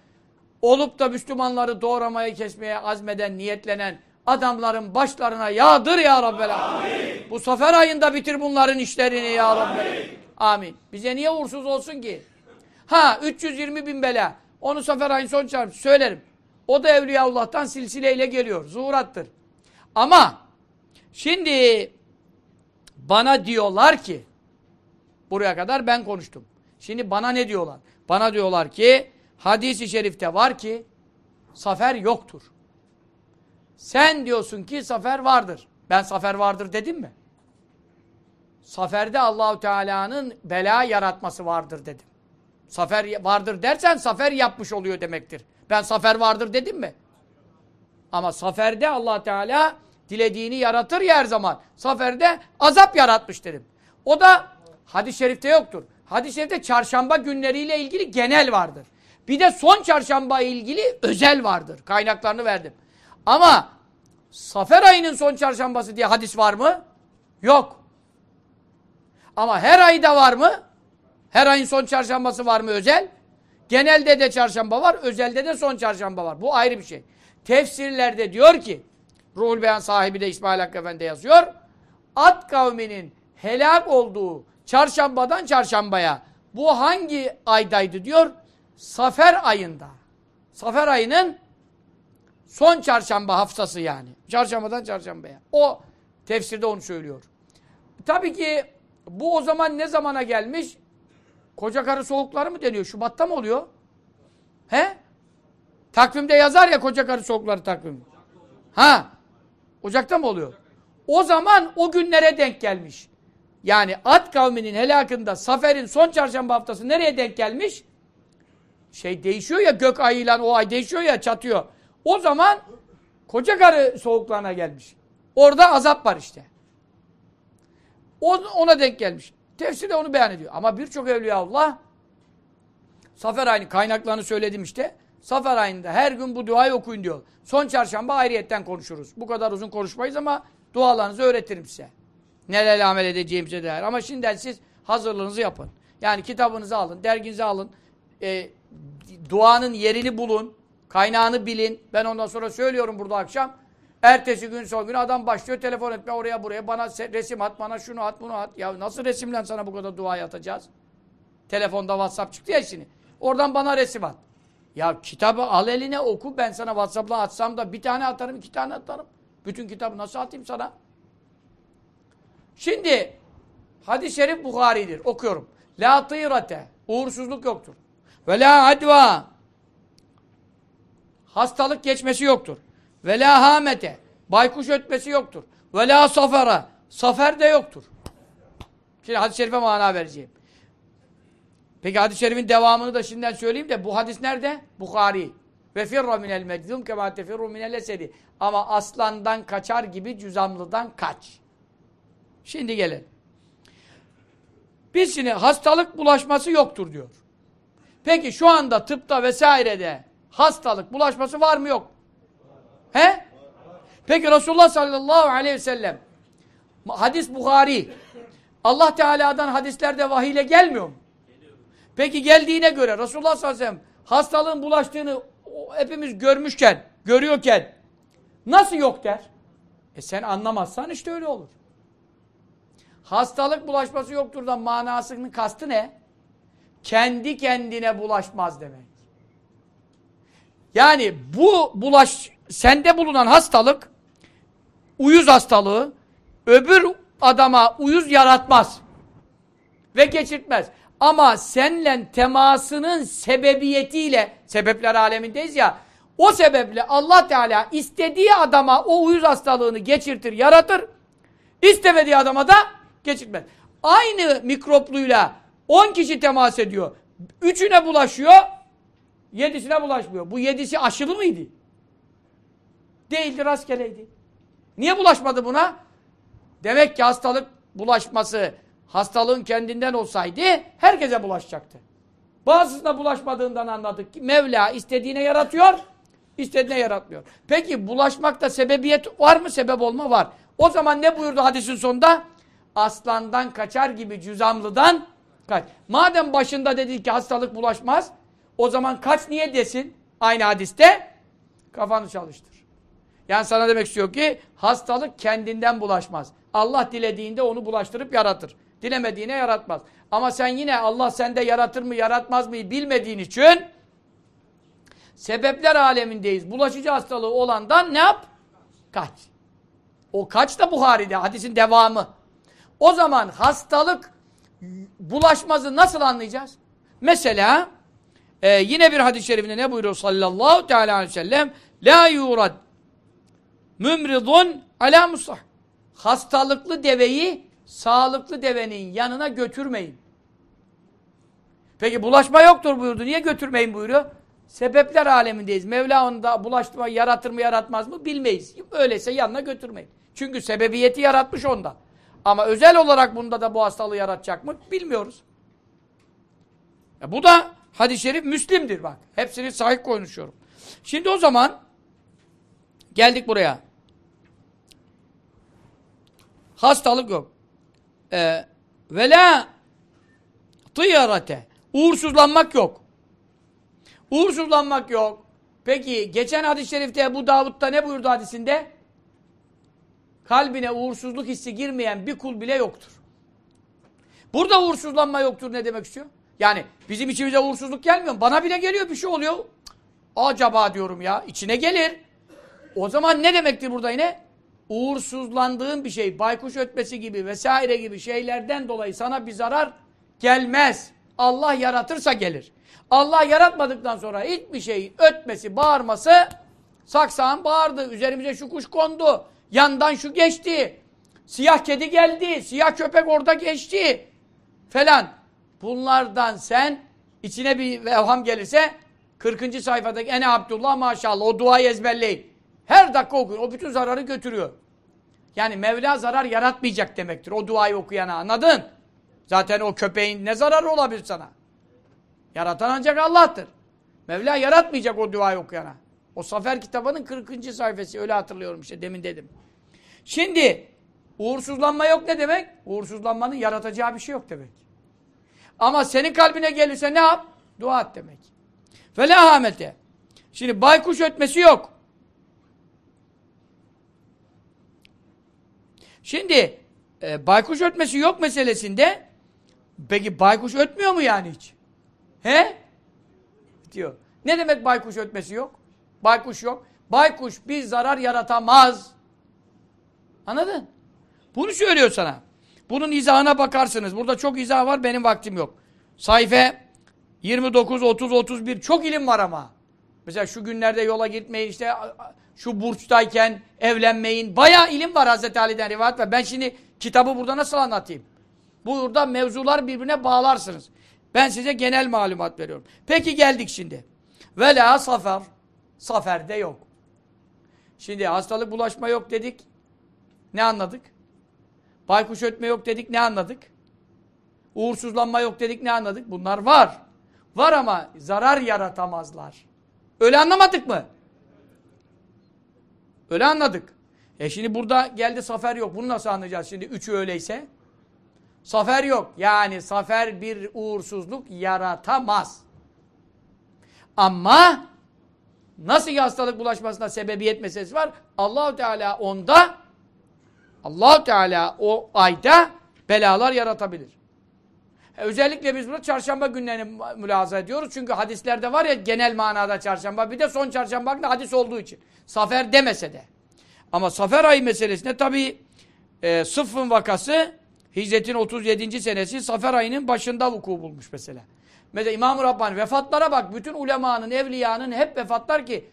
olup da Müslümanları doğramaya, kesmeye azmeden, niyetlenen adamların başlarına yağdır Ya Rabbi. Amin. Bu sefer ayında bitir bunların işlerini Ya Rabbi. Amin. Amin. Bize niye uğursuz olsun ki? Ha 320 bin bela. Onu sefer ayın son çarpı söylerim. O da Evliyaullah'tan silsileyle geliyor. Zuhurattır. Ama şimdi bana diyorlar ki buraya kadar ben konuştum. Şimdi bana ne diyorlar? Bana diyorlar ki hadisi şerifte var ki zafer yoktur. Sen diyorsun ki zafer vardır. Ben zafer vardır dedim mi? Saferde Allahu Teala'nın bela yaratması vardır dedim. Zafer vardır dersen zafer yapmış oluyor demektir. Ben zafer vardır dedim mi? Ama saferde allah Teala dilediğini yaratır ya her zaman. Saferde azap yaratmış dedim. O da hadis-i şerifte yoktur. Hadis-i şerifte çarşamba günleriyle ilgili genel vardır. Bir de son çarşamba ilgili özel vardır. Kaynaklarını verdim. Ama Safer ayının son çarşambası diye hadis var mı? Yok. Ama her ayda var mı? Her ayın son çarşambası var mı özel? Genelde de çarşamba var, özelde de son çarşamba var. Bu ayrı bir şey. Tefsirlerde diyor ki, Ruhul Beyan sahibi de İsmail Hakkı Efendi yazıyor. At kavminin helak olduğu çarşambadan çarşambaya. Bu hangi aydaydı diyor? Safer ayında. Safer ayının son çarşamba haftası yani. Çarşambadan çarşambaya. O tefsirde onu söylüyor. Tabii ki bu o zaman ne zamana gelmiş? Koca karı soğukları mı deniyor? Şubat'ta mı oluyor? He? Takvimde yazar ya koca karı soğukları takvim. Ha? Ocakta mı oluyor? O zaman o günlere denk gelmiş. Yani Ad kavminin helakında Safer'in son çarşamba haftası nereye denk gelmiş? Şey değişiyor ya gök ayıyla o ay değişiyor ya çatıyor. O zaman koca karı soğuklarına gelmiş. Orada azap var işte. Ona denk gelmiş. Tefsirde onu beyan ediyor. Ama birçok evliya Allah Safer ayını kaynaklarını söyledim işte. Safer ayında her gün bu duayı okuyun diyor. Son çarşamba ayrıyetten konuşuruz. Bu kadar uzun konuşmayız ama dualarınızı öğretirim size. Nelerle amel edeceğimize dair. Ama şimdiden siz hazırlığınızı yapın. Yani kitabınızı alın, derginizi alın. E, duanın yerini bulun. Kaynağını bilin. Ben ondan sonra söylüyorum burada akşam. Ertesi gün son gün adam başlıyor telefon etme oraya buraya. Bana resim at, bana şunu at, bunu at. Ya nasıl resimle sana bu kadar dua atacağız? Telefonda WhatsApp çıktı ya şimdi. Oradan bana resim at. Ya kitabı al eline oku. Ben sana WhatsApp'la atsam da bir tane atarım, iki tane atarım. Bütün kitabı nasıl atayım sana? Şimdi hadis-i şerif Bukhari'dir. Okuyorum. La tîrate. Uğursuzluk yoktur. Ve la adva. Hastalık geçmesi yoktur. Ve la hamete. Baykuş ötmesi yoktur. Ve la safara. Safer de yoktur. Şimdi hadis-i şerife mana vereceğim. Peki hadis-i şerifin devamını da şimdiden söyleyeyim de bu hadis nerede? Bukhari. Ve firra minel meczum kema tefirru minel esedi. Ama aslandan kaçar gibi cüzamlıdan kaç. Şimdi gelin. Biz şimdi hastalık bulaşması yoktur diyor. Peki şu anda tıpta vesairede hastalık, bulaşması var mı yok? He? Peki Resulullah sallallahu aleyhi ve sellem hadis Bukhari Allah Teala'dan hadislerde vahiyle gelmiyor mu? Peki geldiğine göre Resulullah sallallahu aleyhi ve sellem hastalığın bulaştığını hepimiz görmüşken, görüyorken nasıl yok der? E sen anlamazsan işte öyle olur. Hastalık bulaşması yoktur da manasının kastı ne? Kendi kendine bulaşmaz demek. Yani bu bulaş sende bulunan hastalık uyuz hastalığı öbür adama uyuz yaratmaz ve geçirtmez. Ama senle temasının sebebiyetiyle sebepler alemindeyiz ya o sebeple Allah Teala istediği adama o uyuz hastalığını geçirtir, yaratır. İstemediği adama da geçirtmez. Aynı mikropluyla 10 kişi temas ediyor. Üçüne bulaşıyor, yedisine bulaşmıyor. Bu yedisi aşılı mıydı? Değildi, rastgeleydi. Niye bulaşmadı buna? Demek ki hastalık bulaşması hastalığın kendinden olsaydı herkese bulaşacaktı. Bazısına bulaşmadığından anladık ki Mevla istediğine yaratıyor, istediğine yaratmıyor. Peki bulaşmakta sebebiyet var mı? Sebep olma var. O zaman ne buyurdu hadisin sonunda? Aslandan kaçar gibi cüzamlıdan kaç. Madem başında dedi ki hastalık bulaşmaz, o zaman kaç niye desin? Aynı hadiste kafanı çalıştır. Yani sana demek istiyor ki hastalık kendinden bulaşmaz. Allah dilediğinde onu bulaştırıp yaratır. Dilemediğine yaratmaz. Ama sen yine Allah sende yaratır mı yaratmaz mı bilmediğin için sebepler alemindeyiz. Bulaşıcı hastalığı olandan ne yap? Kaç. O kaç da Buhari'de hadisin devamı. O zaman hastalık bulaşmazı nasıl anlayacağız? Mesela e, yine bir hadis-i şerifinde ne buyuruyor sallallahu teala aleyhi ve sellem La yurad mümridun ala musah Hastalıklı deveyi sağlıklı devenin yanına götürmeyin. Peki bulaşma yoktur buyurdu. Niye götürmeyin buyuruyor? Sebepler alemindeyiz. Mevla onu da bulaştırma yaratır mı yaratmaz mı bilmeyiz. Öyleyse yanına götürmeyin. Çünkü sebebiyeti yaratmış onda. Ama özel olarak bunda da bu hastalığı yaratacak mı bilmiyoruz. Ya bu da hadis-i şerif Müslim'dir bak. Hepsini sahip konuşuyorum. Şimdi o zaman geldik buraya. Hastalık yok. Ee, ve tıyarate. Uğursuzlanmak yok. Uğursuzlanmak yok. Peki geçen hadis-i şerifte bu Davud'da ne buyurdu hadisinde? Kalbine uğursuzluk hissi girmeyen bir kul bile yoktur. Burada uğursuzlanma yoktur ne demek istiyor? Yani bizim içimize uğursuzluk gelmiyor. Bana bile geliyor bir şey oluyor. Acaba diyorum ya içine gelir. O zaman ne demektir burada yine? Uğursuzlandığın bir şey, baykuş ötmesi gibi vesaire gibi şeylerden dolayı sana bir zarar gelmez. Allah yaratırsa gelir. Allah yaratmadıktan sonra hiçbir şey ötmesi, bağırması saksağın bağırdı. Üzerimize şu kuş kondu. Yandan şu geçti. Siyah kedi geldi. Siyah köpek orada geçti. Falan. Bunlardan sen içine bir evham gelirse 40. sayfadaki ene Abdullah maşallah o duayı ezberleyin. Her dakika okuyun. O bütün zararı götürüyor. Yani Mevla zarar yaratmayacak demektir. O duayı okuyana anladın? Zaten o köpeğin ne zararı olabilir sana? Yaratan ancak Allah'tır. Mevla yaratmayacak o duayı okuyana. O Safer kitabının 40. sayfası öyle hatırlıyorum işte demin dedim. Şimdi uğursuzlanma yok ne demek? Uğursuzlanmanın yaratacağı bir şey yok demek. Ama senin kalbine gelirse ne yap? Dua et demek. Felahamete. Şimdi baykuş ötmesi yok. Şimdi e, baykuş ötmesi yok meselesinde peki baykuş ötmüyor mu yani hiç? He? Diyor. Ne demek baykuş ötmesi yok? Baykuş yok. Baykuş bir zarar yaratamaz. Anladın? Bunu söylüyor sana. Bunun izahına bakarsınız. Burada çok izah var. Benim vaktim yok. Sayfa 29, 30, 31. Çok ilim var ama. Mesela şu günlerde yola gitmeyin işte şu burçtayken evlenmeyin. Bayağı ilim var Hazreti Ali'den rivayet var. Ben şimdi kitabı burada nasıl anlatayım? Burada mevzular birbirine bağlarsınız. Ben size genel malumat veriyorum. Peki geldik şimdi. Vela safer. Saferde yok. Şimdi hastalık bulaşma yok dedik. Ne anladık? Baykuş ötme yok dedik. Ne anladık? Uğursuzlanma yok dedik. Ne anladık? Bunlar var. Var ama zarar yaratamazlar. Öyle anlamadık mı? Öyle anladık. E şimdi burada geldi safer yok. Bunu nasıl anlayacağız şimdi? Üçü öyleyse. Safer yok. Yani safer bir uğursuzluk yaratamaz. Ama nasıl hastalık bulaşmasına sebebiyet meselesi var. Allahu Teala onda Allahu Teala o ayda belalar yaratabilir. E, özellikle biz bunu çarşamba günlerini mülahaza ediyoruz. Çünkü hadislerde var ya genel manada çarşamba. Bir de son çarşamba hakkında hadis olduğu için. Safer demese de. Ama safer ayı meselesinde tabii e, sıffın vakası hicretin 37. senesi safer ayının başında vuku bulmuş mesela. Mesela İmam-ı Rabbani vefatlara bak. Bütün ulemanın, evliyanın hep vefatlar ki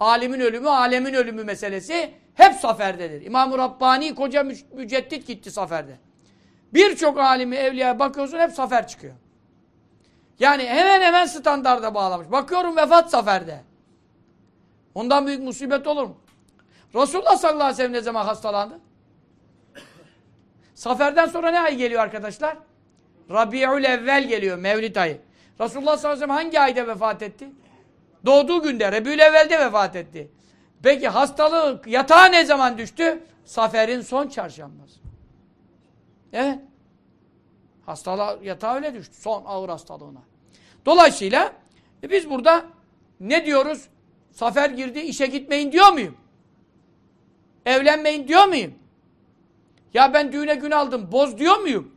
alimin ölümü, alemin ölümü meselesi hep saferdedir. İmam-ı Rabbani koca mü müceddit gitti saferde. Birçok alimi, evliya bakıyorsun hep safer çıkıyor. Yani hemen hemen standarda bağlamış. Bakıyorum vefat saferde. Ondan büyük musibet olur mu? Resulullah sallallahu aleyhi ve sellem ne zaman hastalandı? Saferden sonra ne ay geliyor arkadaşlar? Rabi'ül evvel geliyor, Mevlid ayı. Resulullah sallallahu aleyhi ve sellem hangi ayda vefat etti? Doğduğu günde, Rabi'ül evvelde vefat etti. Peki hastalığı yatağa ne zaman düştü? Saferin son çarşambası. Evet. Hastalığa yatağa öyle düştü. Son ağır hastalığına. Dolayısıyla e biz burada ne diyoruz? Safer girdi, işe gitmeyin diyor muyum? Evlenmeyin diyor muyum? Ya ben düğüne gün aldım, boz diyor muyum?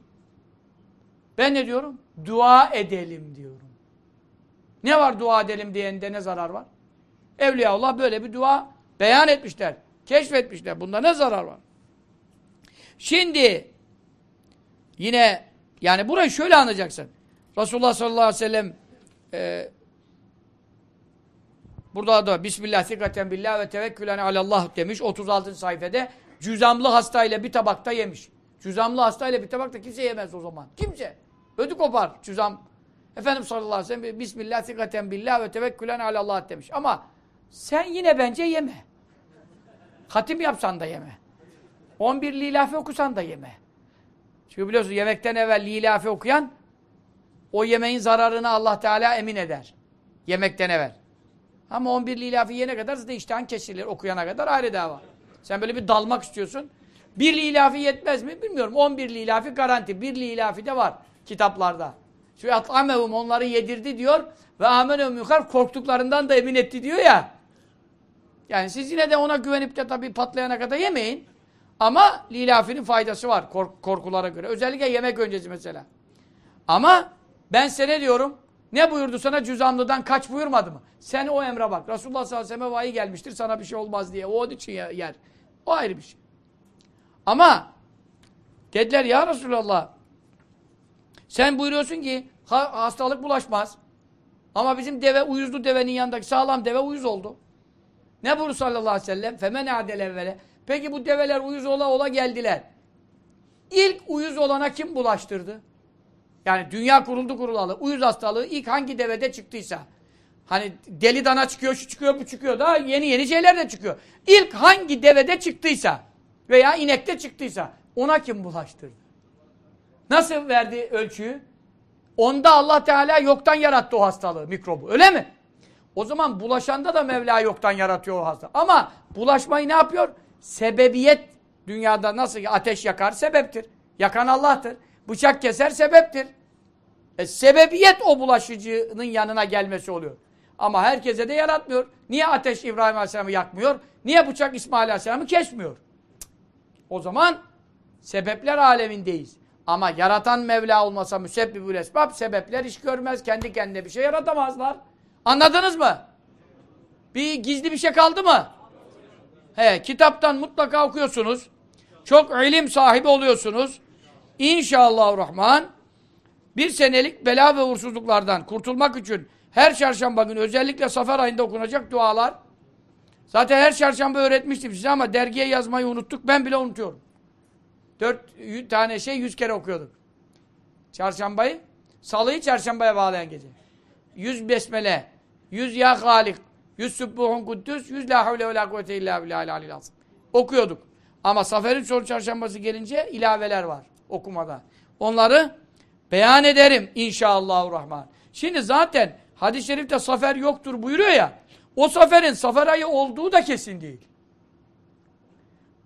Ben ne diyorum? Dua edelim diyorum. Ne var dua edelim diyende ne zarar var? Evliyaullah böyle bir dua beyan etmişler. Keşfetmişler. Bunda ne zarar var? Şimdi yine yani burayı şöyle anlayacaksın. Resulullah sallallahu aleyhi ve sellem e, burada da Bismillah sikaten billah ve tevekkülen alallah demiş 36. sayfede. Cüzamlı hastayla bir tabakta yemiş. Cüzamlı hastayla bir tabakta kimse yemez o zaman. Kimse. Ödü kopar cüzam. Efendimiz sallallahu aleyhi ve sellem Bismillah sikaten billah ve tevekkülen alallah demiş. Ama sen yine bence yeme. Hatim yapsan da yeme. 11 lilafi okusan da yeme. Çünkü biliyorsun yemekten evvel lilafi okuyan o yemeğin zararını Allah Teala emin eder. Yemekten evvel. Ama 11 lilafi yene kadar zaten iştahın kesilir okuyana kadar ayrı dava. Sen böyle bir dalmak istiyorsun. Bir lilafi yetmez mi? Bilmiyorum. 11 lilafi garanti. Bir lilafi de var kitaplarda. Şu at'amehum onları yedirdi diyor ve amenehum yukarı korktuklarından da emin etti diyor ya. Yani siz yine de ona güvenip de tabii patlayana kadar yemeyin. Ama lilafinin faydası var kork korkulara göre. Özellikle yemek öncesi mesela. Ama ben sene diyorum ne buyurdu sana cüzamlıdan kaç buyurmadı mı? Sen o emre bak. Resulullah sallallahu aleyhi ve sellem gelmiştir sana bir şey olmaz diye. O onun için yer. O ayrı bir şey. Ama dediler ya Resulallah sen buyuruyorsun ki hastalık bulaşmaz. Ama bizim deve uyuzlu devenin yanındaki sağlam deve uyuz oldu. Ne buyurdu sallallahu aleyhi ve sellem? Femen adel evvele. Peki bu develer uyuz ola ola geldiler. İlk uyuz olana kim bulaştırdı? Yani dünya kuruldu kurulalı. Uyuz hastalığı ilk hangi devede çıktıysa. Hani deli dana çıkıyor, şu çıkıyor, bu çıkıyor. Daha yeni yeni şeyler de çıkıyor. İlk hangi devede çıktıysa veya inekte çıktıysa ona kim bulaştırdı? Nasıl verdi ölçüyü? Onda Allah Teala yoktan yarattı o hastalığı, mikrobu. Öyle mi? O zaman bulaşanda da Mevla yoktan yaratıyor o hastalığı. Ama bulaşmayı ne yapıyor? Sebebiyet dünyada nasıl ateş yakar sebeptir. Yakan Allah'tır. Bıçak keser sebeptir. E, sebebiyet o bulaşıcının yanına gelmesi oluyor. Ama herkese de yaratmıyor. Niye ateş İbrahim Aleyhisselam'ı yakmıyor? Niye bıçak İsmail Aleyhisselam'ı kesmiyor? O zaman sebepler alemindeyiz. Ama yaratan Mevla olmasa müsebbibül esbab sebepler iş görmez. Kendi kendine bir şey yaratamazlar. Anladınız mı? Bir gizli bir şey kaldı mı? He, kitaptan mutlaka okuyorsunuz. Çok ilim sahibi oluyorsunuz. İnşallah Rahman bir senelik bela ve uğursuzluklardan kurtulmak için her çarşamba günü özellikle safer ayında okunacak dualar. Zaten her çarşamba öğretmiştim size ama dergiye yazmayı unuttuk. Ben bile unutuyorum. Dört tane şey yüz kere okuyorduk. Çarşambayı, salıyı çarşambaya bağlayan gece. Yüz besmele, yüz ya halik, yüz sübbuhun kuddüs, yüz la havle ve la kuvvete illa billahil alil azim. Okuyorduk. Ama saferin son çarşambası gelince ilaveler var okumada. Onları beyan ederim inşallahurrahman. Şimdi zaten hadis-i şerifte safer yoktur buyuruyor ya. O saferin safer ayı olduğu da kesin değil.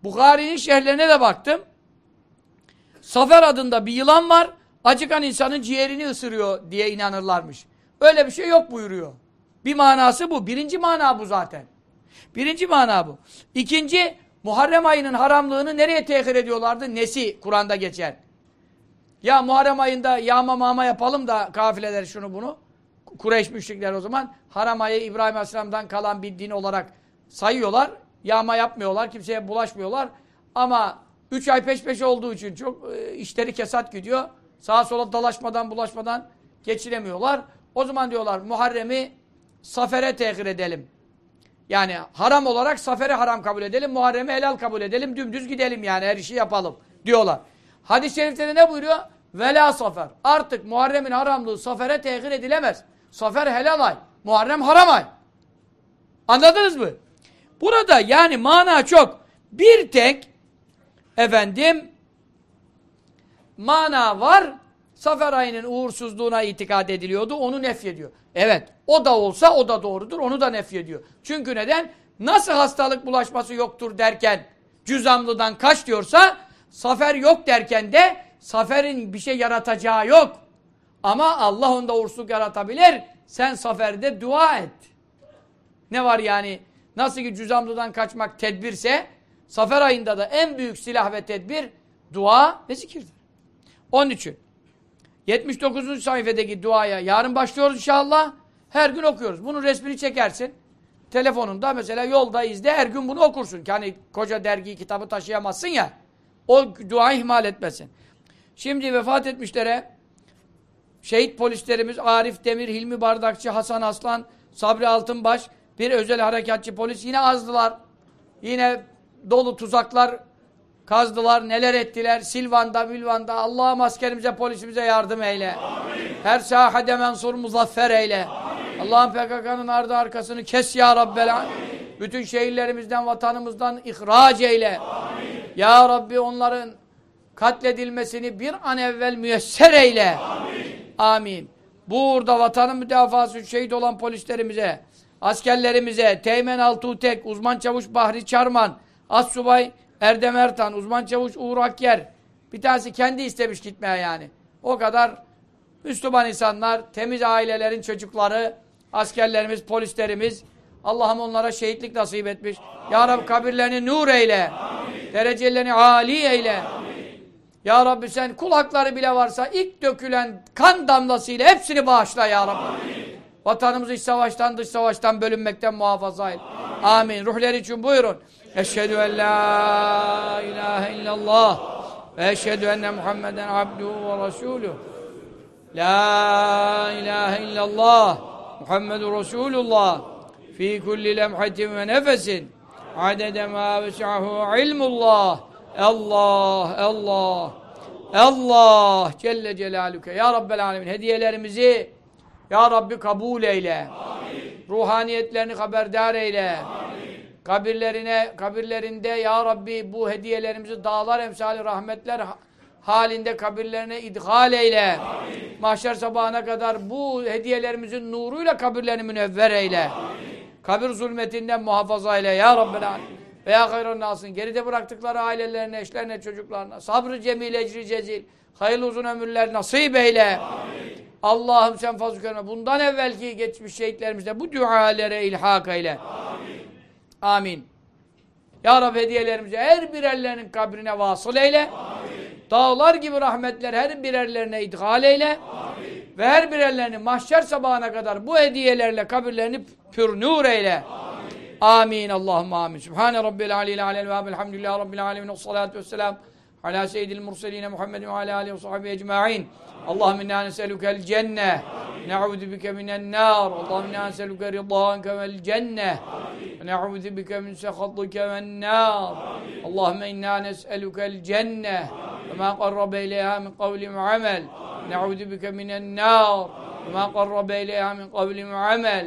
Bukhari'nin şerhlerine de baktım. Safer adında bir yılan var. Acıkan insanın ciğerini ısırıyor diye inanırlarmış. Öyle bir şey yok buyuruyor. Bir manası bu. Birinci mana bu zaten. Birinci mana bu. İkinci, Muharrem ayının haramlığını nereye tehir ediyorlardı? Nesi Kur'an'da geçer. Ya Muharrem ayında yağma mama yapalım da kafileler şunu bunu. Kureyş müşrikler o zaman haram ayı İbrahim Aleyhisselam'dan kalan bir din olarak sayıyorlar. Yağma yapmıyorlar, kimseye bulaşmıyorlar. Ama üç ay peş peşe olduğu için çok e, işleri kesat gidiyor. Sağa sola dalaşmadan bulaşmadan geçiremiyorlar. O zaman diyorlar Muharrem'i Safer'e tehir edelim. Yani haram olarak Safer'i haram kabul edelim, Muharrem'i helal kabul edelim, dümdüz gidelim yani her işi yapalım diyorlar. Hadis-i şerifte ne buyuruyor? Vela Safer. Artık Muharrem'in haramlığı Safer'e tehir edilemez. Safer helal ay, Muharrem haram ay. Anladınız mı? Burada yani mana çok. Bir tek efendim mana var. Safer ayının uğursuzluğuna itikad ediliyordu. Onu nefyediyor. Evet. O da olsa o da doğrudur. Onu da nefyediyor. Çünkü neden? Nasıl hastalık bulaşması yoktur derken cüzamlıdan kaç diyorsa Safer yok derken de Safer'in bir şey yaratacağı yok. Ama Allah onda uğursuzluk yaratabilir. Sen Safer'de dua et. Ne var yani? Nasıl ki cüzamlıdan kaçmak tedbirse Safer ayında da en büyük silah ve tedbir dua ve zikirdir. Onun için 79. sayfadaki duaya yarın başlıyoruz inşallah. Her gün okuyoruz. Bunun resmini çekersin. Telefonunda mesela yolda izle her gün bunu okursun. Yani koca dergi kitabı taşıyamazsın ya. O duayı ihmal etmesin. Şimdi vefat etmişlere şehit polislerimiz Arif Demir, Hilmi Bardakçı, Hasan Aslan, Sabri Altınbaş, bir özel harekatçı polis yine azdılar. Yine dolu tuzaklar kazdılar, neler ettiler. Silvan'da, Bilvan'da Allah'ım askerimize, polisimize yardım eyle. Amin. Her sahade mensur muzaffer eyle. Allah'ım PKK'nın ardı arkasını kes ya Rabbel Amin. Bütün şehirlerimizden, vatanımızdan ihraç eyle. Amin. Ya Rabbi onların katledilmesini bir an evvel müyesser eyle. Amin. Amin. Burada vatanın müdafası şehit olan polislerimize, askerlerimize, Teğmen Altuğtek, uzman çavuş Bahri Çarman, Assubay Erdem Ertan, uzman çavuş Uğur Akyer. Bir tanesi kendi istemiş gitmeye yani. O kadar Müslüman insanlar, temiz ailelerin çocukları, askerlerimiz, polislerimiz. Allah'ım onlara şehitlik nasip etmiş. Amin. Ya Rabbi kabirlerini nur eyle. Amin. Derecelerini âli eyle. Amin. Ya Rabbi sen kulakları bile varsa ilk dökülen kan damlasıyla hepsini bağışla ya Rabbi. Amin. Vatanımızı iç savaştan dış savaştan bölünmekten muhafaza et. Amin. Amin. Ruhları için buyurun. Eşhedü en la ilahe illallah ve eşhedü enne Muhammeden abduhu ve resuluhu. La ilahe illallah Muhammedun Resulullah. Fi kulli lemhatin ve nefesin. Adede ma vesahu ilmullah. Allah Allah Allah. Celle Celaluke Ya Rabbel Alemin hediyelerimizi Ya Rabbi kabul eyle. Amin. ruhaniyetlerini haberdar eyle. Amin. Kabirlerine kabirlerinde Ya Rabbi bu hediyelerimizi dağlar emsali rahmetler halinde kabirlerine idhal eyle. Amin. Mahşer sabahına kadar bu hediyelerimizin nuruyla kabirlerini münevver eyle. Amin. Kabir zulmetinden muhafaza eyle ya Rabbil Alemin. Veya hayran nasın. Geride bıraktıkları ailelerine, eşlerine, çocuklarına. Sabrı cemil, ecri cezil. Hayırlı uzun ömürler nasip eyle. Allah'ım sen fazl kerme. Bundan evvelki geçmiş şehitlerimizde bu dualere ilhak eyle. Amin. Amin. Ya Rabbi hediyelerimizi her birerlerinin kabrine vasıl eyle. Amin. Dağlar gibi rahmetler her birerlerine idhal eyle. Amin. Ve her birerlerini mahşer sabahına kadar bu hediyelerle kabirlerini pür nur eyle. Amin. Allahümme amin. Sübhane Rabbil aleyhi aleyhi ve elhamdülillahi Rabbil alemin. Salatu vesselam. على سيد المرسلين محمد وعلى آله وصحبه أجمعين. اللهم إنا نسألك الجنة. نعوذ بك من النار. اللهم إنا نسألك رضاك والجنة. نعوذ بك من سخطك والنار. اللهم إنا نسألك الجنة. وما قرب إليها من قول وعمل. نعوذ بك من النار. وما قرب إليها من قول وعمل.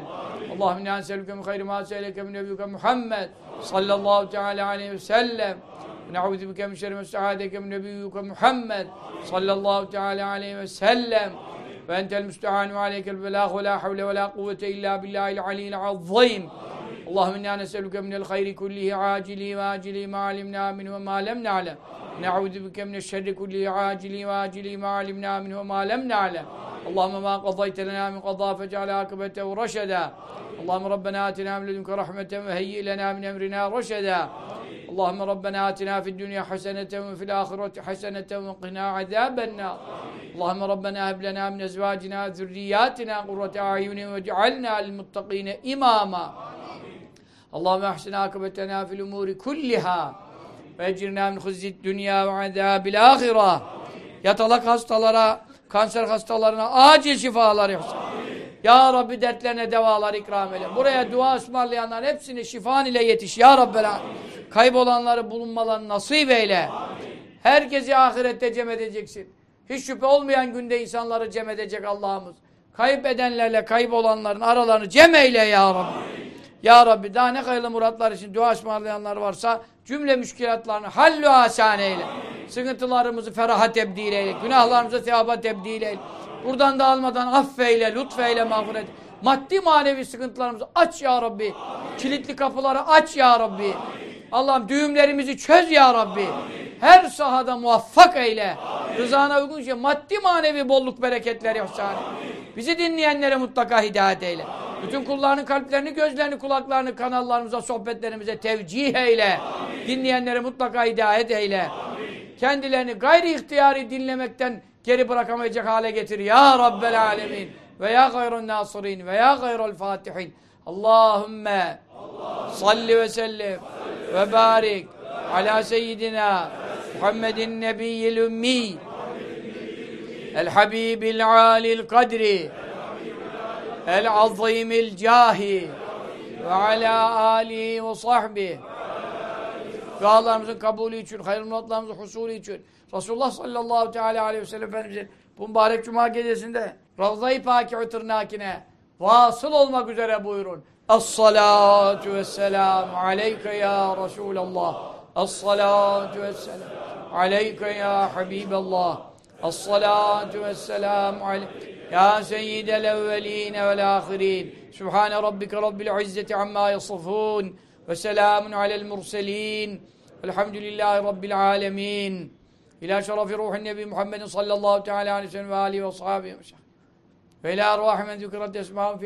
اللهم إنا نسألك من خير ما سألك من نبيك محمد صلى الله تعالى عليه وسلم. ونعوذ بك من شر ما استعاذك من نبيك محمد صلى الله تعالى عليه وسلم. فأنت المستعان وعليك البلاغ ولا حول ولا قوة إلا بالله العلي العظيم. اللهم إنا نسألك من الخير كله عاجله وآجله ما علمنا منه وما لم نعلم. نعوذ بك من الشر كله عاجله وآجله ما علمنا منه وما لم نعلم. اللهم ما قضيت لنا من قضاء فاجعل عاقبته رشدا. اللهم ربنا آتنا من لدنك رحمة وهيئ لنا من أمرنا رشدا. اللهم ربنا آتنا في الدنيا حسنة وفي الآخرة حسنة وقنا عذاب النار اللهم ربنا هب لنا من أزواجنا ذرياتنا قرة أعين واجعلنا للمتقين إماما اللهم أحسن عاقبتنا في الأمور كلها وecirna min huzzid dünya ve azabil ahire. Yatalak hastalara, kanser hastalarına acil şifalar yapsın. Ya Rabbi dertlerine devalar ikram eyle. Buraya dua ısmarlayanların hepsini şifan ile yetiş. Ya Rabbi kaybolanları bulunmalarını nasip eyle. Herkesi ahirette cem edeceksin. Hiç şüphe olmayan günde insanları cem edecek Allah'ımız. Kayıp edenlerle kaybolanların aralarını cem eyle ya Rabbi. Ya Rabbi daha ne hayırlı muratlar için dua ısmarlayanlar varsa cümle müşkilatlarını hallü asan eyle. Sıkıntılarımızı feraha tebdil eyle. Günahlarımızı sevaba tebdil eyle. Buradan da almadan affeyle, lütfeyle, mağfiret. Maddi manevi sıkıntılarımızı aç ya Rabbi. Kilitli kapıları aç ya Rabbi. Allah'ım düğümlerimizi çöz ya Rabbi. Her sahada muvaffak eyle. Rızana uygun şey, maddi manevi bolluk bereketler ihsan Bizi dinleyenlere mutlaka hidayet eyle. Bütün kullarının kalplerini, gözlerini, kulaklarını, kanallarımıza, sohbetlerimize tevcih eyle. Dinleyenlere mutlaka hidayet eyle. Kendilerini gayri ihtiyari dinlemekten geri bırakamayacak hale getir. Ya Rabbel Alemin. Ve ya gayrun nasirin. Ve ya gayrul fatihin. Allahümme salli ve sellim ve barik ala seyyidina Muhammedin nebiyyil ümmi el habibil alil kadri el azimil cahi ve ala alihi ve sahbihi dualarımızın kabulü için, hayırlı notlarımızın husulü için Resulullah sallallahu teala aleyhi ve sellem Efendimizin bu mübarek cuma gecesinde Ravza-i Pâki tırnakine vasıl olmak üzere buyurun. Es-salatu vesselamu aleyke ya Resulallah. Es-salatu vesselamu aleyke ya Habiballah. Es-salatu vesselamu aleyke ya seyyidel evveline vel ahirin. Sübhane rabbike rabbil izzeti amma yasifun. Ve selamun alel murselin. Elhamdülillahi rabbil alemin. İlâ şerefi ruhin nebi Muhammedin sallallahu teala aleyhi ve sellem ve âlihi ve sahabihi ve şahbihi. Ve ilâ arvâhi men zükret esmâhum